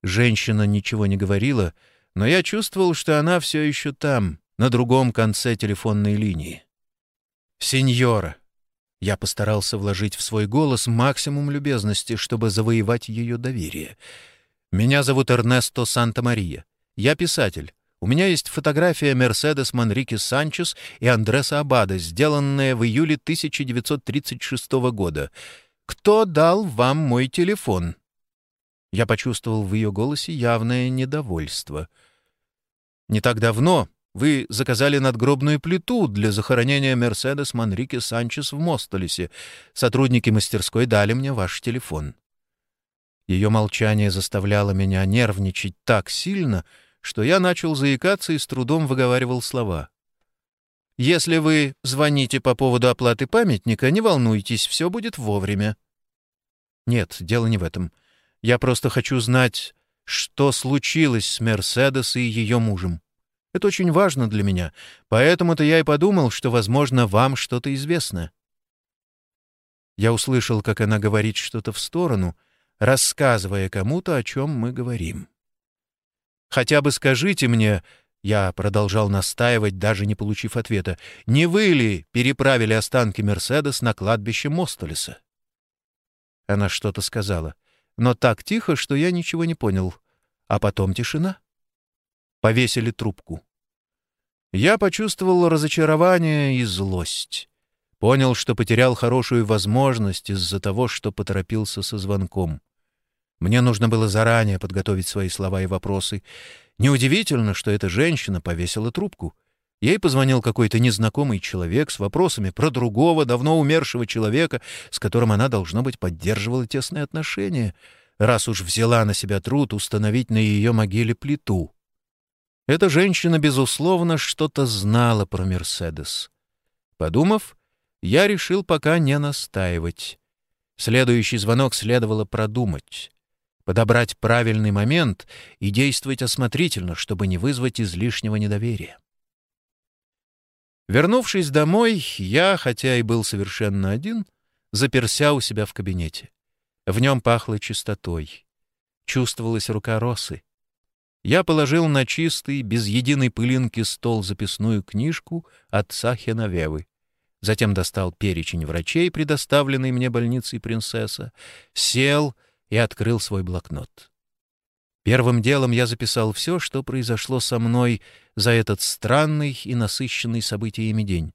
S1: Женщина ничего не говорила, но я чувствовал, что она все еще там, на другом конце телефонной линии. «Сеньора!» Я постарался вложить в свой голос максимум любезности, чтобы завоевать ее доверие. «Меня зовут Эрнесто Санта-Мария. Я писатель. У меня есть фотография Мерседес Манрике Санчес и Андреса Абада, сделанная в июле 1936 года. Кто дал вам мой телефон?» Я почувствовал в ее голосе явное недовольство. «Не так давно вы заказали надгробную плиту для захоронения Мерседес Манрике Санчес в Мостолесе. Сотрудники мастерской дали мне ваш телефон». Ее молчание заставляло меня нервничать так сильно, что я начал заикаться и с трудом выговаривал слова. «Если вы звоните по поводу оплаты памятника, не волнуйтесь, все будет вовремя». «Нет, дело не в этом. Я просто хочу знать, что случилось с Мерседес и ее мужем. Это очень важно для меня, поэтому-то я и подумал, что, возможно, вам что-то известно». Я услышал, как она говорит что-то в сторону, рассказывая кому-то, о чем мы говорим. Хотя бы скажите мне, Я продолжал настаивать, даже не получив ответа. «Не вы ли переправили останки Мерседес на кладбище Мостолеса?» Она что-то сказала, но так тихо, что я ничего не понял. А потом тишина. Повесили трубку. Я почувствовал разочарование и злость. Понял, что потерял хорошую возможность из-за того, что поторопился со звонком. Мне нужно было заранее подготовить свои слова и вопросы. Неудивительно, что эта женщина повесила трубку. Ей позвонил какой-то незнакомый человек с вопросами про другого, давно умершего человека, с которым она, должно быть, поддерживала тесные отношения, раз уж взяла на себя труд установить на ее могиле плиту. Эта женщина, безусловно, что-то знала про Мерседес. Подумав, я решил пока не настаивать. Следующий звонок следовало продумать подобрать правильный момент и действовать осмотрительно, чтобы не вызвать излишнего недоверия. Вернувшись домой, я, хотя и был совершенно один, заперся у себя в кабинете. В нем пахло чистотой. Чувствовалась рука росы. Я положил на чистый, без единой пылинки стол записную книжку отца Хеновевы. Затем достал перечень врачей, предоставленный мне больницей принцесса, сел — и открыл свой блокнот. Первым делом я записал все, что произошло со мной за этот странный и насыщенный событиями день.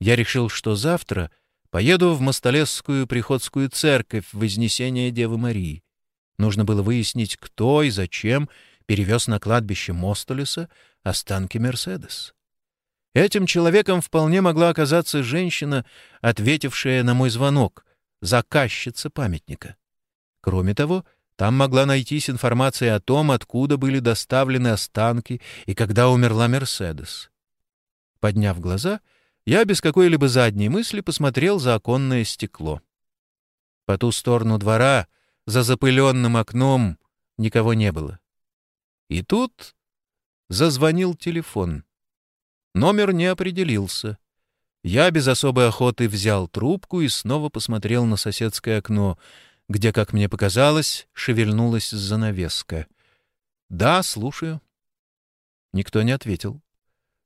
S1: Я решил, что завтра поеду в Мостолесскую приходскую церковь в Вознесение Девы Марии. Нужно было выяснить, кто и зачем перевез на кладбище Мостолеса останки Мерседес. Этим человеком вполне могла оказаться женщина, ответившая на мой звонок, заказчица памятника. Кроме того, там могла найтись информация о том, откуда были доставлены останки и когда умерла Мерседес. Подняв глаза, я без какой-либо задней мысли посмотрел за оконное стекло. По ту сторону двора, за запыленным окном, никого не было. И тут зазвонил телефон. Номер не определился. Я без особой охоты взял трубку и снова посмотрел на соседское окно — где, как мне показалось, шевельнулась занавеска. «Да, слушаю». Никто не ответил.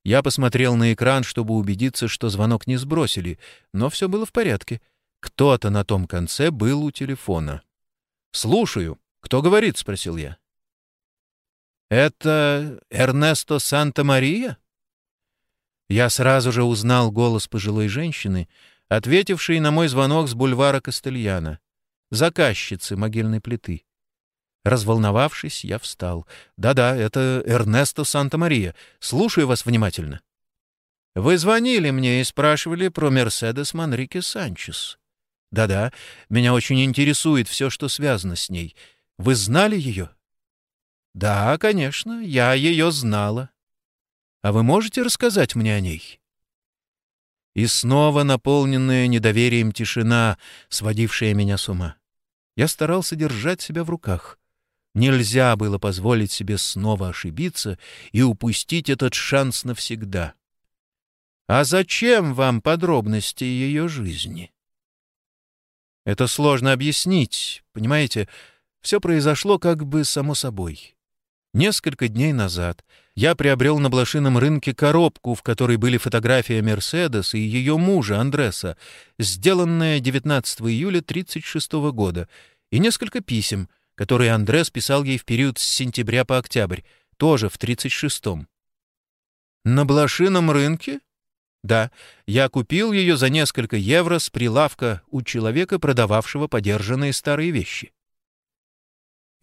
S1: Я посмотрел на экран, чтобы убедиться, что звонок не сбросили, но все было в порядке. Кто-то на том конце был у телефона. «Слушаю. Кто говорит?» — спросил я. «Это Эрнесто Санта-Мария?» Я сразу же узнал голос пожилой женщины, ответившей на мой звонок с бульвара Кастельяна заказчицы могильной плиты. Разволновавшись, я встал. «Да-да, это Эрнесто Санта-Мария. Слушаю вас внимательно». «Вы звонили мне и спрашивали про Мерседес Манрике Санчес». «Да-да, меня очень интересует все, что связано с ней. Вы знали ее?» «Да, конечно, я ее знала». «А вы можете рассказать мне о ней?» И снова наполненная недоверием тишина, сводившая меня с ума. Я старался держать себя в руках. Нельзя было позволить себе снова ошибиться и упустить этот шанс навсегда. «А зачем вам подробности ее жизни?» «Это сложно объяснить, понимаете? Все произошло как бы само собой. Несколько дней назад я приобрел на блошином рынке коробку, в которой были фотография Мерседес и ее мужа Андреса, сделанная 19 июля 1936 года, и несколько писем, которые Андрес писал ей в период с сентября по октябрь, тоже в 1936-м. «На блошином рынке?» «Да, я купил ее за несколько евро с прилавка у человека, продававшего подержанные старые вещи».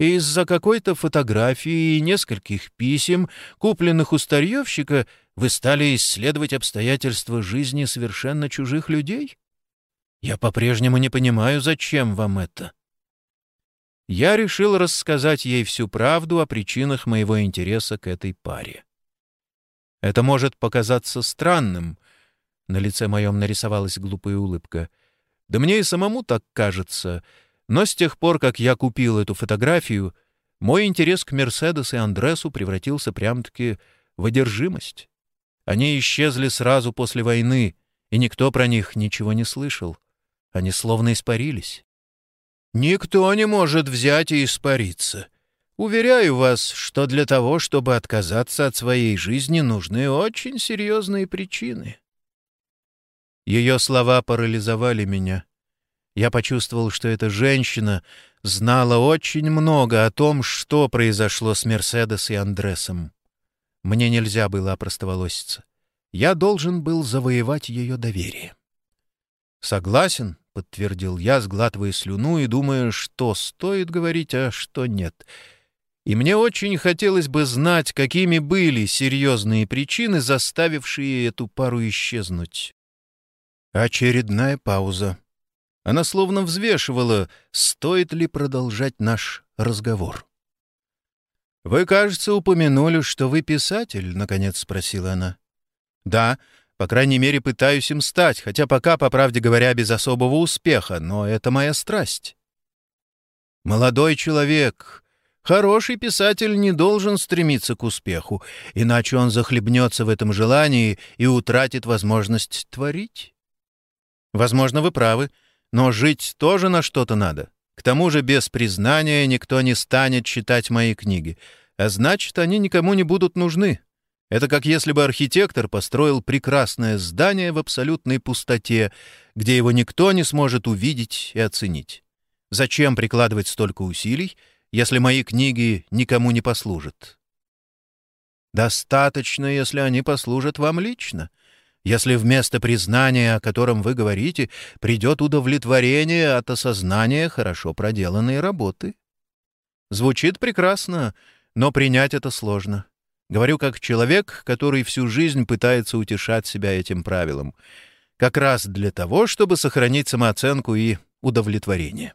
S1: Из-за какой-то фотографии и нескольких писем, купленных у старьевщика, вы стали исследовать обстоятельства жизни совершенно чужих людей? Я по-прежнему не понимаю, зачем вам это. Я решил рассказать ей всю правду о причинах моего интереса к этой паре. Это может показаться странным. На лице моем нарисовалась глупая улыбка. Да мне и самому так кажется — но с тех пор, как я купил эту фотографию, мой интерес к Мерседес и Андресу превратился прям-таки в одержимость. Они исчезли сразу после войны, и никто про них ничего не слышал. Они словно испарились. Никто не может взять и испариться. Уверяю вас, что для того, чтобы отказаться от своей жизни, нужны очень серьезные причины. Ее слова парализовали меня. Я почувствовал, что эта женщина знала очень много о том, что произошло с Мерседес и Андресом. Мне нельзя было опростоволоситься. Я должен был завоевать ее доверие. «Согласен», — подтвердил я, сглатывая слюну и думая, что стоит говорить, а что нет. И мне очень хотелось бы знать, какими были серьезные причины, заставившие эту пару исчезнуть. Очередная пауза. Она словно взвешивала, стоит ли продолжать наш разговор. «Вы, кажется, упомянули, что вы писатель», — наконец спросила она. «Да, по крайней мере, пытаюсь им стать, хотя пока, по правде говоря, без особого успеха, но это моя страсть». «Молодой человек, хороший писатель не должен стремиться к успеху, иначе он захлебнется в этом желании и утратит возможность творить». «Возможно, вы правы, но жить тоже на что-то надо. К тому же без признания никто не станет читать мои книги, а значит, они никому не будут нужны. Это как если бы архитектор построил прекрасное здание в абсолютной пустоте, где его никто не сможет увидеть и оценить. Зачем прикладывать столько усилий, если мои книги никому не послужат? Достаточно, если они послужат вам лично — если вместо признания, о котором вы говорите, придет удовлетворение от осознания хорошо проделанной работы. Звучит прекрасно, но принять это сложно. Говорю как человек, который всю жизнь пытается утешать себя этим правилом. Как раз для того, чтобы сохранить самооценку и удовлетворение.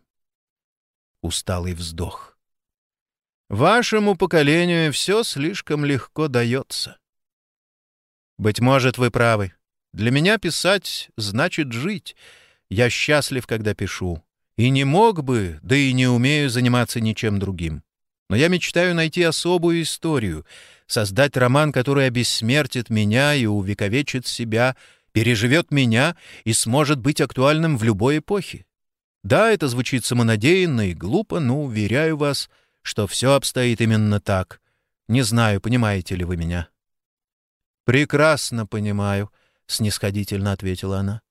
S1: Усталый вздох. Вашему поколению все слишком легко дается. Быть может, вы правы. Для меня писать значит жить. Я счастлив, когда пишу. И не мог бы, да и не умею заниматься ничем другим. Но я мечтаю найти особую историю, создать роман, который обессмертит меня и увековечит себя, переживет меня и сможет быть актуальным в любой эпохе. Да, это звучит самонадеянно и глупо, но уверяю вас, что все обстоит именно так. Не знаю, понимаете ли вы меня. «Прекрасно понимаю», — снисходительно ответила она.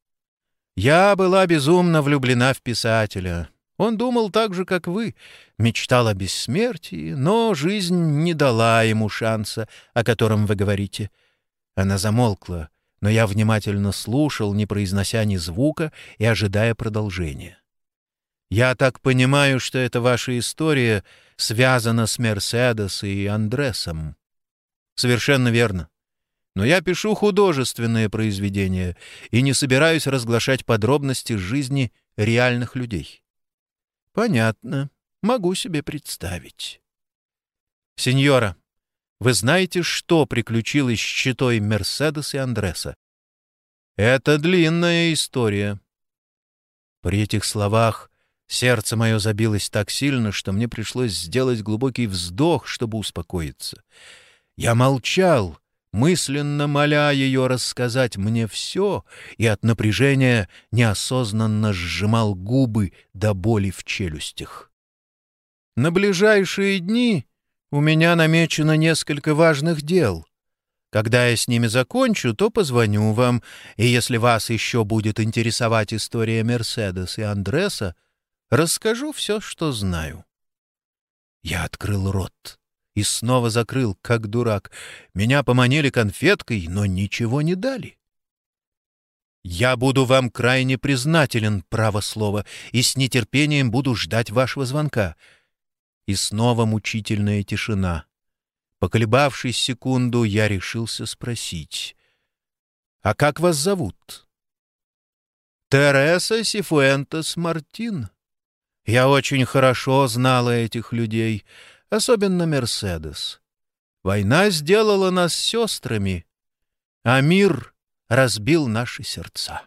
S1: «Я была безумно влюблена в писателя. Он думал так же, как вы, мечтал о бессмертии, но жизнь не дала ему шанса, о котором вы говорите». Она замолкла, но я внимательно слушал, не произнося ни звука и ожидая продолжения. «Я так понимаю, что эта ваша история связана с Мерседес и Андресом». «Совершенно верно. Но я пишу художественные произведения и не собираюсь разглашать подробности жизни реальных людей. Понятно. Могу себе представить. Сеньора, вы знаете, что приключилось с щитой Мерседес и Андреса? Это длинная история. При этих словах сердце мое забилось так сильно, что мне пришлось сделать глубокий вздох, чтобы успокоиться. Я молчал, мысленно моля ее рассказать мне все, и от напряжения неосознанно сжимал губы до боли в челюстях. На ближайшие дни у меня намечено несколько важных дел. Когда я с ними закончу, то позвоню вам, и если вас еще будет интересовать история Мерседес и Андреса, расскажу все, что знаю. Я открыл рот и снова закрыл, как дурак. Меня поманили конфеткой, но ничего не дали. «Я буду вам крайне признателен, право слово, и с нетерпением буду ждать вашего звонка». И снова мучительная тишина. Поколебавшись секунду, я решился спросить. «А как вас зовут?» «Тереса Сифуэнтес Мартин. Я очень хорошо знала этих людей» особенно Мерседес. Война сделала нас сестрами, а мир разбил наши сердца.